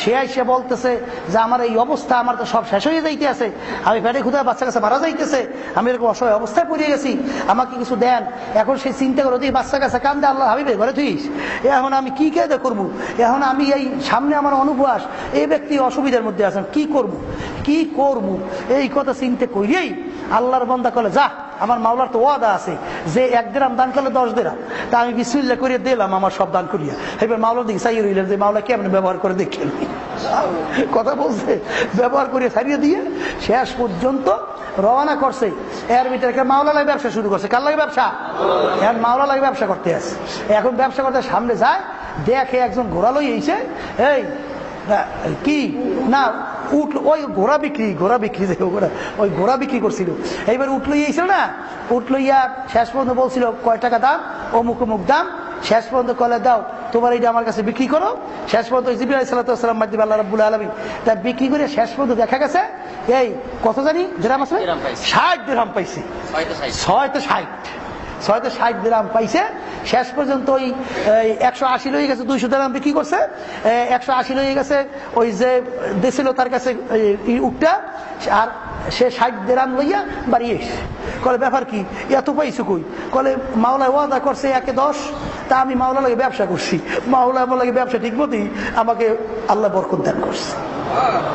সে সে বলতেছে যে, আমার এই অবস্থা আমার তো সব শেষ হয়ে যাইতে আছে আমি পেটে খুদা বাচ্চা কাছে মারা যাইতেছে। আমি এরকম অসহায় অবস্থায় পড়িয়ে গেছি। আমাকে কিছু দেন। এখন সেই চিন্তা করে তুই বাচ্চা কাছে কান্দে আল্লাহ হাবিবে ঘরে তুইস এখন আমি কি কেদে করব। এখন আমি এই সামনে আমার অনুবাস এই ব্যক্তি অসুবিধার মধ্যে আছেন। কি করব। কি করব। এই কথা চিন্তা করিয়েই আল্লাহর বন্দা করলে যা। আমার মাওলার তো ওয়াদা আছে, যে এক গ্রাম দান করলে দশ গ্রাম। তা আমি বিসমিল্লা করিয়ে দিলাম আমার সব দান করিয়া। এবার মাওলার দিকে চাইয়ে রইলেন যে, মাওলা কেমন ব্যবহার করে দেখেন? কথা বলছে, ব্যবহার করে ছাড়িয়ে দিয়ে শেষ পর্যন্ত রওনা করছে। এর ভিতরে মাওলা লাগে ব্যবসা শুরু করছে। কার লাগে ব্যবসা? এখন মাওলা লাগে ব্যবসা করতে আসে এখন ব্যবসা করতে সামনে যায়, দেখে একজন ঘোড়া লই এইছে এই কি? না উঠল ওই ঘোড়া বিক্রি ঘোড়া বিক্রি যে ঘোড়া ওই ঘোড়া বিক্রি করছিল। এইবার উঠল ইয়েছিল না? উঠল ইয়া শেষ পর্যন্ত বলছিল কয় টাকা দাম? অমুক অমুক দাম। শেষ পর্যন্ত কলে দাও তোমার এইটা আমার কাছে বিক্রি করো। শেষ পর্যন্ত জিবি আলাইসালাম মাধ্যমে আল্লাহ রাবুল আলমী তা বিক্রি করে শেষ পর্যন্ত দেখা গেছে এই কত জানি? যেরাম আছে? ষাট দিরহাম পাইছে। ছয় তো ষাট। ছয় তো ষাট দিরাম পাইছে। শেষ পর্যন্ত ওই একশো আশি লয়ে গেছে দুইশো দিরাম বিক্রি করছে। একশো আশি লয়ে গেছে ওই যে দিছিল তার কাছে উটটা আর সে ষাট দিরাম লইয়া বাড়ি এসে কলে ব্যাপার কি এত পাইছো কই? কলে মাওলায় ওয়াদা করছে একে দশ তা আমি মাওলা লাগে ব্যবসা করছি। মাওলা আমার লাগে ব্যবসা ঠিক মতোই আমাকে আল্লাহ বরকত দান করছে।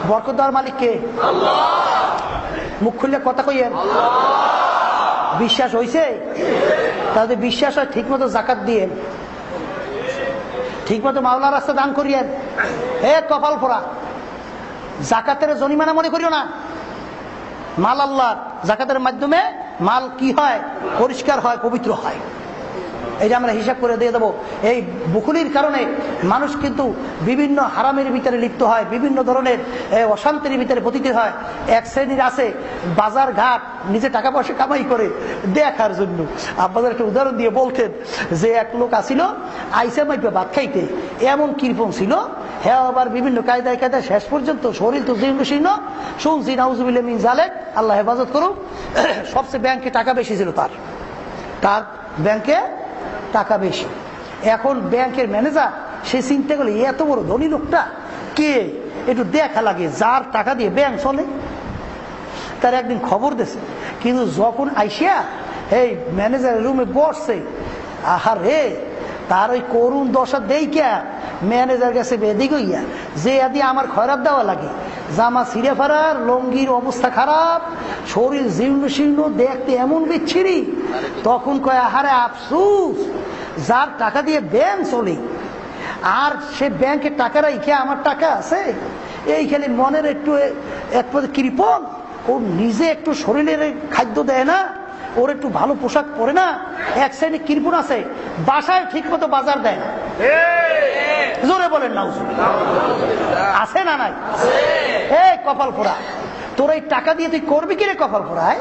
বরকত দেওয়ার মালিক কে? মুখ খুললে কথা কইয়েন। বিশ্বাস হয়েছে তাহলে বিশ্বাস হয় ঠিক মতো জাকাত দিয়ে। ঠিক মতো মাওলার রাস্তা দান করিয়েন হে কপাল ফোরা জাকাতের জরিমানা মনে করিও না। মাল আল্লাহ জাকাতের মাধ্যমে মাল কি হয়? পরিষ্কার হয়, পবিত্র হয়। এটা আমরা হিসাব করে দিয়ে দেবো। এই বুকুলির কারণে মানুষ কিন্তু বিভিন্ন হারামের ভিতরে লিপ্ত হয়, বিভিন্ন ধরনের অশান্তির ভিতরে পতিত হয়। এক শ্রেণির আছে, বাজার ঘাট, নিজে টাকা পয়সা কামাই করে দেখার জন্য। আপনাদের একটা উদাহরণ দিয়ে বলতেন যে, এক লোক আসিল, আইসা মাইপে ভাত খাইতে। এমন কৃপণ ছিল হ্যাঁ আবার বিভিন্ন কায়দায় কায়দায় শেষ পর্যন্ত শরীর তো জীর্ণ শীর্ণ। শুনছি নাউজুবিল্লা মিন জালেক আল্লাহ হেফাজত করুক। [COUGHS] সবচেয়ে ব্যাংকে টাকা বেশি ছিল তার। তার ব্যাংকে টাকা বেশি। এখন ব্যাংকের ম্যানেজার, সে চিন্তা করলে এত বড় ধনী লোকটা, কে? একটু দেখা লাগে, যার টাকা দিয়ে ব্যাংক চলে। তার একদিন খবর দিছে কিন্তু যখন আইসিয়া, এই ম্যানেজারের রুমে বসছে আহা রে তার ওই করুণ দশা দেই কে ম্যানেজার গেছে বেদিক গইয়া যে আদি আমার খয়রাত দেওয়া লাগে, জামা ছিঁড়ে ফেরার লঙ্গির অবস্থা খারাপ, শরীর জীর্ণ শীর্ণ, দেখতে এমন বিচ্ছিরি। তখন কয়, আহারে আফসুস, যার টাকা দিয়ে ব্যাংক চলে, আর সে ব্যাংকে টাকা রাইখে আমার টাকা আছে, এই এইখানে মনের একটু এক কৃপণ, ও নিজে একটু শরীরের খাদ্য দেয় না? ওর একটু ভালো পোশাক পরে না এক শ্রেণি কৃপণ আছে বাসায় ঠিক মতো বাজার দেয় না। জোরে বলেন না আছে না নাই? এই কপাল ফোড়া। তোর এই টাকা দিয়ে তুই করবি কিরে কপাল ফোড়ায়?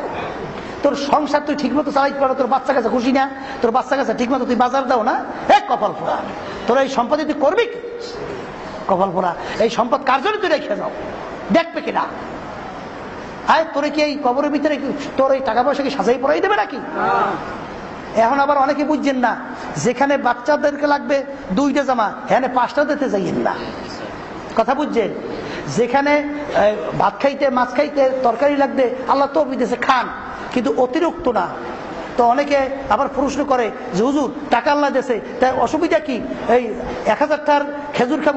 তোর সংসার তুই ঠিক মতো চালাইতে পারো তোর বাচ্চা কাছে খুশি না তোর বাচ্চা কাছে ঠিক মতো তুই বাজার দাও না। এ কপাল ফোড়া। তোর এই সম্পদে তুই করবি কি? কপাল ফোড়া। এই সম্পদ কার জন্য তুই রেখে যাও? দেখবে কিনা? আয় তোরে কি এই কবরের ভিতরে তোর এই টাকা পয়সা কি সাজাই পড়াই দেবে নাকি? এখন আবার অনেকে বুঝছেন না, যেখানে বাচ্চাদেরকে লাগবে দুইটা জামা হ্যাঁ পাঁচটা দিতে যাইয়েন না। কথা বুঝছেন? যেখানে ভাত খাইতে, মাছ খাইতে তরকারি লাগবে, আল্লাহ তো বিদেশে খান। কিন্তু অতিরিক্ত না তো অনেকে আবার প্রশ্ন করে যে, হুজুর, টাকা আল্লাহ দেশে তাই অসুবিধা কি? এই এক হাজারটার খেজুর খাব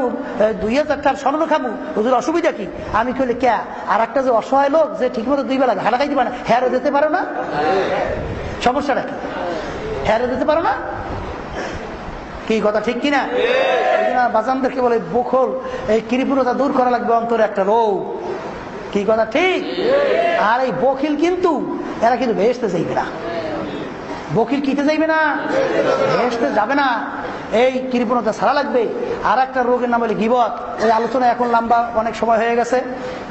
দুই হাজারটার স্বর্ণ খাব হুজুর, অসুবিধা কি? আমি কইলে কে আর একটা যে অসহায় লোক, যে ঠিকমতো দুই বেলা ঘাটা খাইতে পারে না হ্যাঁ দিতে পারো না? সমস্যাটা কি? হ্যাঁ দিতে পারো না? কি কথা ঠিক কিনা? বাজানদেরকে বলে, বখল, এই কৃপণতা দূর করা লাগবে অন্তরে একটা রোগ কি কথা ঠিক? আর এই বকিল কিন্তু, এরা কিন্তু ভেসতে যাইবে না। বকিল কিতে যাইবে না? ভেসতে যাবে না। এই কৃপণতা ছাড়া লাগবে। আর একটা রোগের নাম হলে গিবত। এই আলোচনা এখন লম্বা, অনেক সময় হয়ে গেছে।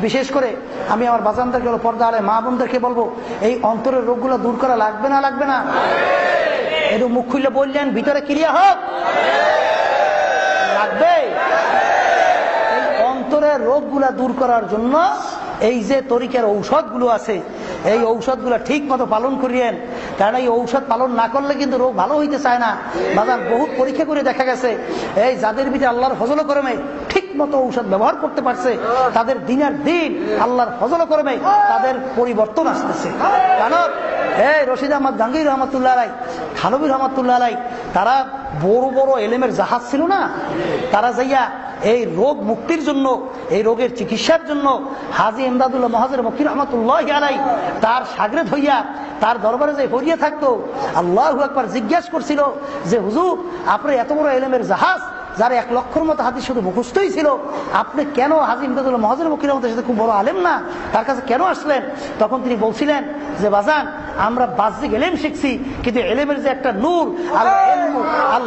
বিশেষ করে আমি আমার বাজানদেরকে পর্দা আলে মা বোনদেরকে বলব, এই অন্তরের রোগগুলো দূর করা লাগবে না লাগবে না? একটু মুখ খুললে বললেন, ভিতরে ক্রিয়া হোক। লাগবে। অন্তরের রোগগুলা দূর করার জন্য এই যে তরিকার ঔষধগুলো আছে এই ঔষধগুলো ঠিক মতো পালন করিয়েন। কারণ এই ঔষধ পালন না করলে কিন্তু রোগ ভালো হইতে চায় না। বাজার বহুত পরীক্ষা করে দেখা গেছে, এই যাদের ভিতরে আল্লাহর ফজল করমে, ঠিক মতো ঔষধ ব্যবহার করতে পারছে, তাদের দিনের দিন আল্লাহর ফজল করমে, তাদের পরিবর্তন আসতেছে। কারণ, এই রশিদ আহমদ জাহাঙ্গীর রহমতুল্লাহ রাই থানবী রহমতুল্লাহ রাই তারা বড় বড় এলেমের জাহাজ ছিল না? তারা যাইয়া এই রোগ মুক্তির জন্য, এই রোগের চিকিৎসার জন্য হাজি এমদাদুল্লাহ মহাজের মকির রহমতুল্লাহ আলাই তার সাগরেদ হইয়া তার দরবারে যে পড়িয়ে থাকতো, আল্লাহ একবার জিজ্ঞাসা করছিল যে, হুজুর আপনার এত বড় এলেমের জাহাজ, যার এক লক্ষর মতো হাদিস শুধু মুখস্থই ছিল, আপনি কেন হাজি ইমদাদুল্লাহ মহাজের মকির রহমতের সাথে খুব বড় আলেম না? তার কাছে কেন আসলেন? তখন তিনি বলছিলেন যে, বাজান আমরা বাহ্যিক এলেম শিখছি কিন্তু এলেমের যে একটা নূর আল এলমু আল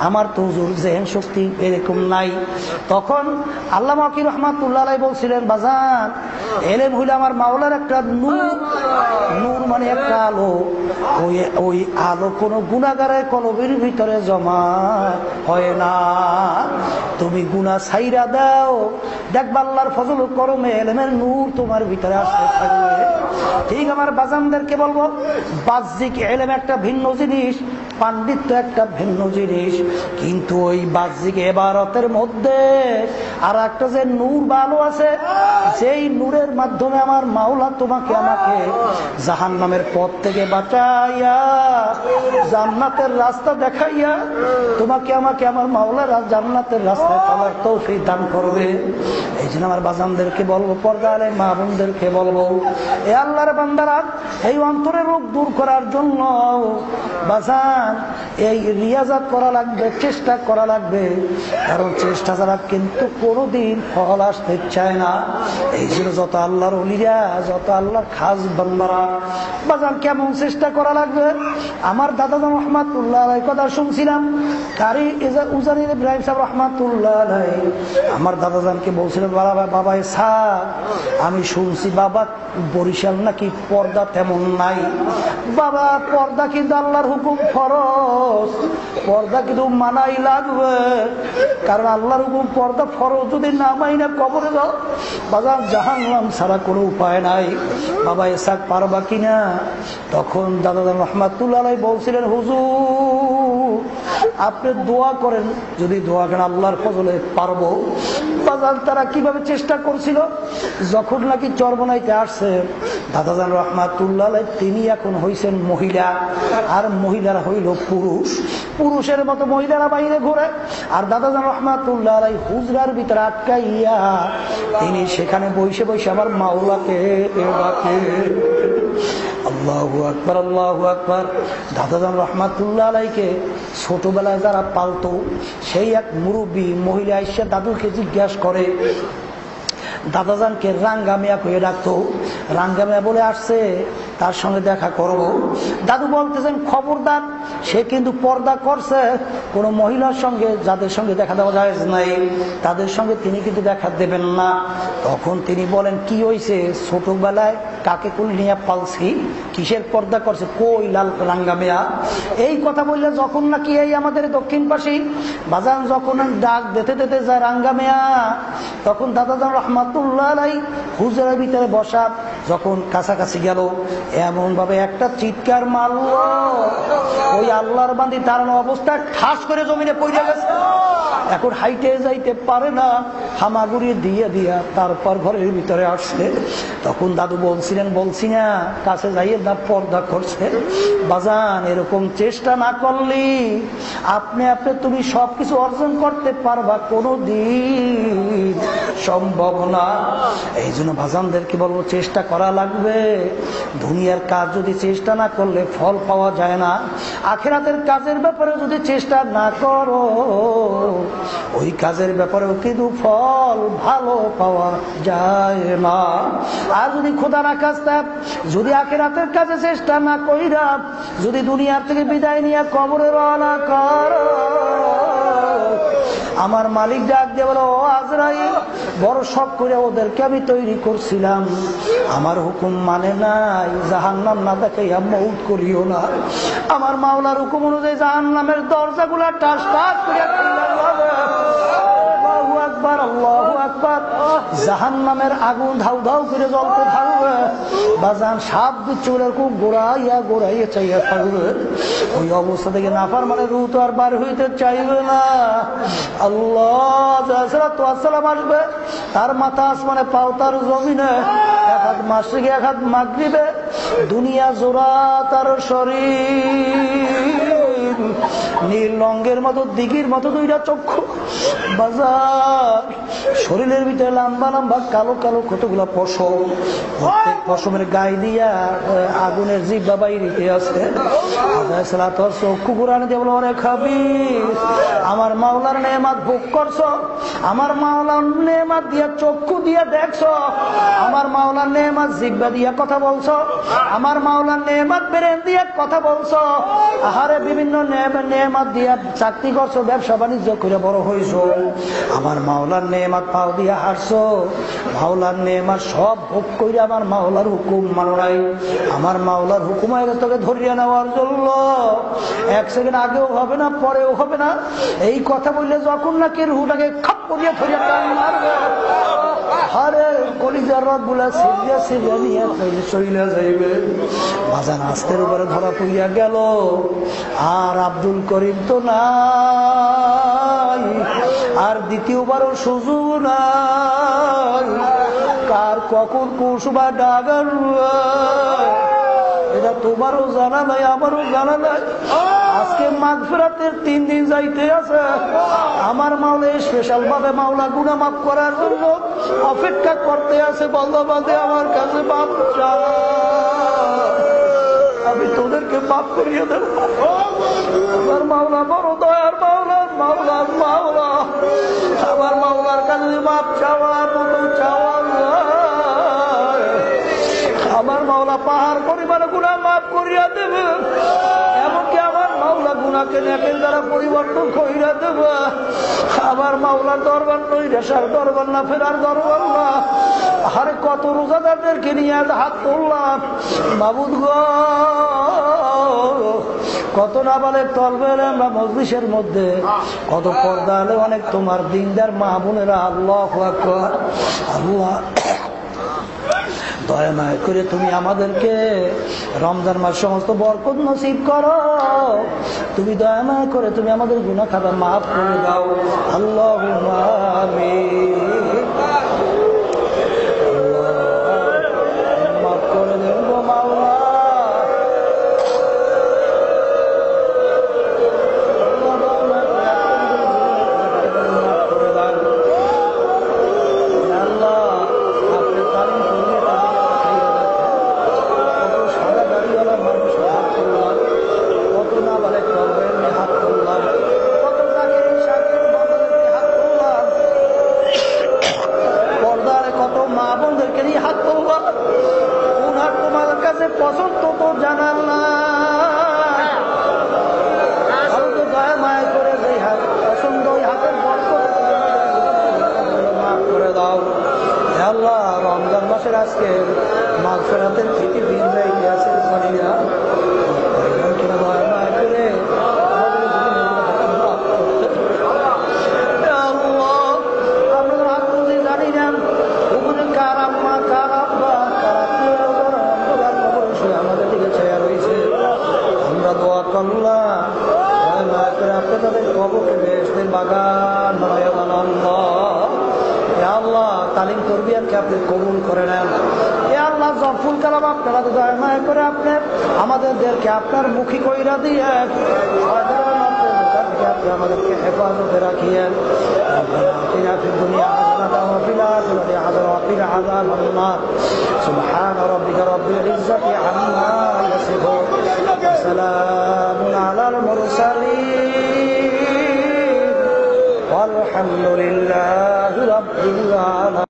আমার তো জেহেন শক্তি এরকম নাই। তখন আল্লাহ ওয়াকি রহমাতুল্লাহ বলছিলেন, বাজান, এলেম হইলে আমার মাওলার একটা নূর নূর মানে একটা আলো। ওই ওই আলো কোনো গুণাগারের কলবের ভিতরে জমা হয় না। তুমি গুণা ছাইরা দাও। দেখবা আল্লাহর ফজল করমে এলেমের নূর তোমার ভিতরে আসতে থাকবে। ঠিক আমার বাজানদেরকে বলব, বাহ্যিক এলেম একটা ভিন্ন জিনিস। পাণ্ডিত্য একটা ভিন্ন জিনিস, কিন্তু ওই বাহ্যিক এবারতের মধ্যে আর একটা যে নূর ভালো আছে সেই নূরের মাধ্যমে আমার মাওলা তোমাকে আমাকে জাহান নামের পথ থেকে বাঁচাইয়া, জান্নাতের রাস্তা দেখাইয়া, তোমাকে আমাকে আমার মাওলার জান্নাতের রাস্তায় চলার তৌফিক দান করবে। এই জন্য আমার বাজানদেরকে বলব, পর্দারে মা বোনদেরকে বলব, এ আল্লাহর বান্দারা, এই অন্তরের রোগ দূর করার জন্য বাজান এই রিয়াজাত করা লাগবে, চেষ্টা করা লাগবে। কারণ চেষ্টা ছাড়া কিন্তু কোনোদিন ফল আসতে চায় না। এই জন্য যত আল্লাহর অলিরা, যত আল্লাহর খাস বান্দারা, বাজান কেমন চেষ্টা করা লাগবে? আমার দাদা রহমাতুল্লাহ কথা শুনছিলাম। কারি উজানির ইব্রাহিম সাহেব রহমাতুল্লাহ আমার দাদাজানকে বলছিলেন, বাবা বাবা সার, আমি শুনছি বাবা, বরিশাল নাকি পর্দা তেমন নাই। বাবা, পর্দা কিন্তু আল্লাহর হুকুম পর্দা কিন্তু মানাই লাগবে। কারণ আল্লাহর হুকুম, পর্দা ফরজ। যদি না মাই না কবরে যাও। বাজার জাহান্নাম ছাড়া কোনো উপায় নাই। বাবা এসাক পারবা কিনা? তখন দাদা রহমাতুল্লাহ বলছিলেন, হুজুর, আপনি দোয়া করেন। যদি দোয়া করেন, আল্লাহর ফজলে পারব। বাজার তারা কীভাবে চেষ্টা করছিল? যখন নাকি চরবনাইতে আসছে, দাদাজান রহমাতুল্লাহ তিনি এখন হইছেন মহিলা, আর মহিলারা হইল পুরুষ। পুরুষের মতো মহিলারা বাইরে ঘুরে, আর দাদাজান রহমাতুল্লাহ হুজরার ভিতরে আটকাইয়া, তিনি সেখানে বসে বসে আমার মাওলাকে আল্লাহ আকবর আল্লাহ আকবর। দাদাজান রহমাতুল্লাহ আলাইকে ছোটবেলায় যারা পালতো, সেই এক মুরব্বী মহিলা এসে দাদুকে জিজ্ঞাসা করে, দাদাজানকে রাঙ্গামিয়া কয়ে রাখতো রাঙ্গামিয়া বলে, আসছে। তার সঙ্গে দেখা করব। দাদু বলতেছেন, খবরদার, সে কিন্তু পর্দা করছে। কোনো মহিলার সঙ্গে, যাদের সঙ্গে দেখা দেওয়া যায় নাই, তাদের সঙ্গে তিনি কিন্তু দেখা দেবেন না। তখন তিনি বলেন, কি হয়েছে ছোটবেলায় কাকে কুল নিয়ে পালছি? কিসের পর্দা করছে? কই লাল রাঙ্গামিয়া এই কথা বললে যখন নাকি এই আমাদের দক্ষিণ পাশে বাজান যখন ডাক দিতে দিতে যায় রাঙ্গামিয়া তখন দাদাজান রহমাতুল্লাহ হুজরার ভিতরে বসা যখন কাছাকাছি গেল এমন ভাবে একটা চিৎকার মারল। ওই আল্লাহর বান্দি দাঁড়ানো অবস্থা ঠাস করে জমিনে পড়ে গেছে এখন হাইটে যাইতে পারে না। হামাগুড়ি দিয়ে দিয়া তারপর ঘরের ভিতরে আসছে। তখন দাদু বলছিলেন, বলছি না, কাছে যাইয়ে না পর্দা করছে। বাজান, এরকম চেষ্টা না করলি। আপনি আপনি, তুমি সবকিছু অর্জন করতে পারবা কোনো দিন সম্ভব না। এই জন্য বাজানদেরকে বলব, চেষ্টা করা লাগবে। দুনিয়ার কাজ যদি চেষ্টা না করলে ফল পাওয়া যায় না, আখেরাতের কাজের ব্যাপারে যদি চেষ্টা না করো, ওই কাজের ব্যাপারেও কিন্তু ফল ভালো পাওয়া যায় না। আর যদি খোদা না কাজ যদি আখেরাতের কাজে চেষ্টা না কইরা যদি দুনিয়ার থেকে বিদায় নিয়ে কবরে রওনা করো আমার মালিক ডাক দিয়ে বলো, ও আজরাই বড় সব করে ওদেরকে আমি তৈরি করছিলাম। আমার হুকুম মানে নাই জাহান নাম না দেখে মৌত করিও না। আমার মাওলার হুকুম অনুযায়ী জাহান নামের দরজা গুলা টাস টাস করিয়া জাহান নামের আগুন ধাউ ধাউ করে জ্বলতে থাকবে। বাজান সাপ চুলের খুব গোড়াইয়া গোড়াইয়া চাইয়া থাকবে। ওই অবস্থা থেকে নাফার মানে রু তো আর বার হইতে চাইবে না। আল্লাহ তো আসসালাম আসবে, তার মাথা আসমানে পাও তার জমিনে এক হাত মাসিকে এক হাত মাগরিবে, দুনিয়া জোড়া তার শরীর। নীল রঙের মতো, দিঘির মতো দুইটা চক্ষু। বাজার শরীরের ভিতরে লম্বা লম্বা কালো কালো কতগুলা পশম প্রত্যেক পশমের গায়ে দিয়া আগুনের জিব্বা বাইরিতে আছে। চক্ষু কোরআনে দিয়ে বলো অরে খাবি আমার মাওলার নেমাত ভোগ করছ আমার মাওলার নেমাত দিয়া চক্ষু দিয়া দেখছ আমার মাওলার নেমাত জিব্বা দিয়া কথা বলছো আমার মাওলার নেমাত বেরেন দিয়া কথা বলছো আহারে বিভিন্ন নেম- নেমাত দিয়া চাকরি করছ ব্যবসা বাণিজ্য করে বড় হইছো আমার মাওলার নেমাত পাও দিয়া হারছো। মাওলার নেমাত সব ভোগ করে আমার মাওলার হুকুম মানো নাই। আমার মাওলার হুকুম গেছে তোকে ধরিয়ে নেওয়ার জন্য। এক সেকেন্ড আগেও হবে না, পরেও হবে না। এই কথা বললে যখন না কেউ রুহুটাকে খাপ করিয়ে ধরিয়ে কলিজার সিরিয়া সিরিয়া নিয়ে যাইবে। ধরা পড়িয়া গেল। আর আব্দুল করিম তো নাই। আর দ্বিতীয়বারও সুযোগ কার কখন কুসুবা ডাগার? এটা তোমারও জানা নাই, আমারও জানা নাই। আজকে মাঘ ফেরাতের তিন দিন যাইতে আছে। আমার মাওলে স্পেশাল ভাবে মাওলা গুনা মাফ করার জন্য অপেক্ষা করতে আছে। বন্ধ আমার কাছে চাও। আমি তোদেরকে মাফ করিয়ে দেব। আমার মাওলা বড় দয়ার মাওলা মাওলা মাওলা। আমার মাওলার কাছে মাপ চাওয়ার মতো চাওয়ার। আমার মাওলা পাহাড় পরিমাণে গুণা মাফ করিয়া দেবে। গুণাকে নেকের দ্বারা পরিবর্তন করিয়া দেবে। আমার মাওলার দরবার নই রেশার দরবার না, ফেরার দরবার না। আরে কত রোজাদারদেরকে নিয়ে হাত তুললাম। বাবুদ গো, কত না বলে তলবের আমরা মজলিসের মধ্যে। কত পর্দা হলে অনেক তোমার দিনদার মা বোনেরা, আল্লাহ আল্লাহ দয়া মায় করে তুমি আমাদেরকে রমজান মাস সমস্ত বরকত নসিব করো। তুমি দয়া মায় করে তুমি আমাদের গুণা খাতা মাফ করে দাও। আল্লাহ মাফ আমাদেরকে আপনার মুখী কইরা দিয়ে সাধারণ আপনার দোকান থেকে আপনি আমাদেরকে হেফাজতে রাখিয়েন ربنا آتنا في الدنيا حسنة وفي الآخرة حسنة وقنا عذاب النار سبحان ربك رب العزة عما يصفون وسلام على المرسلين والحمد لله رب العالمين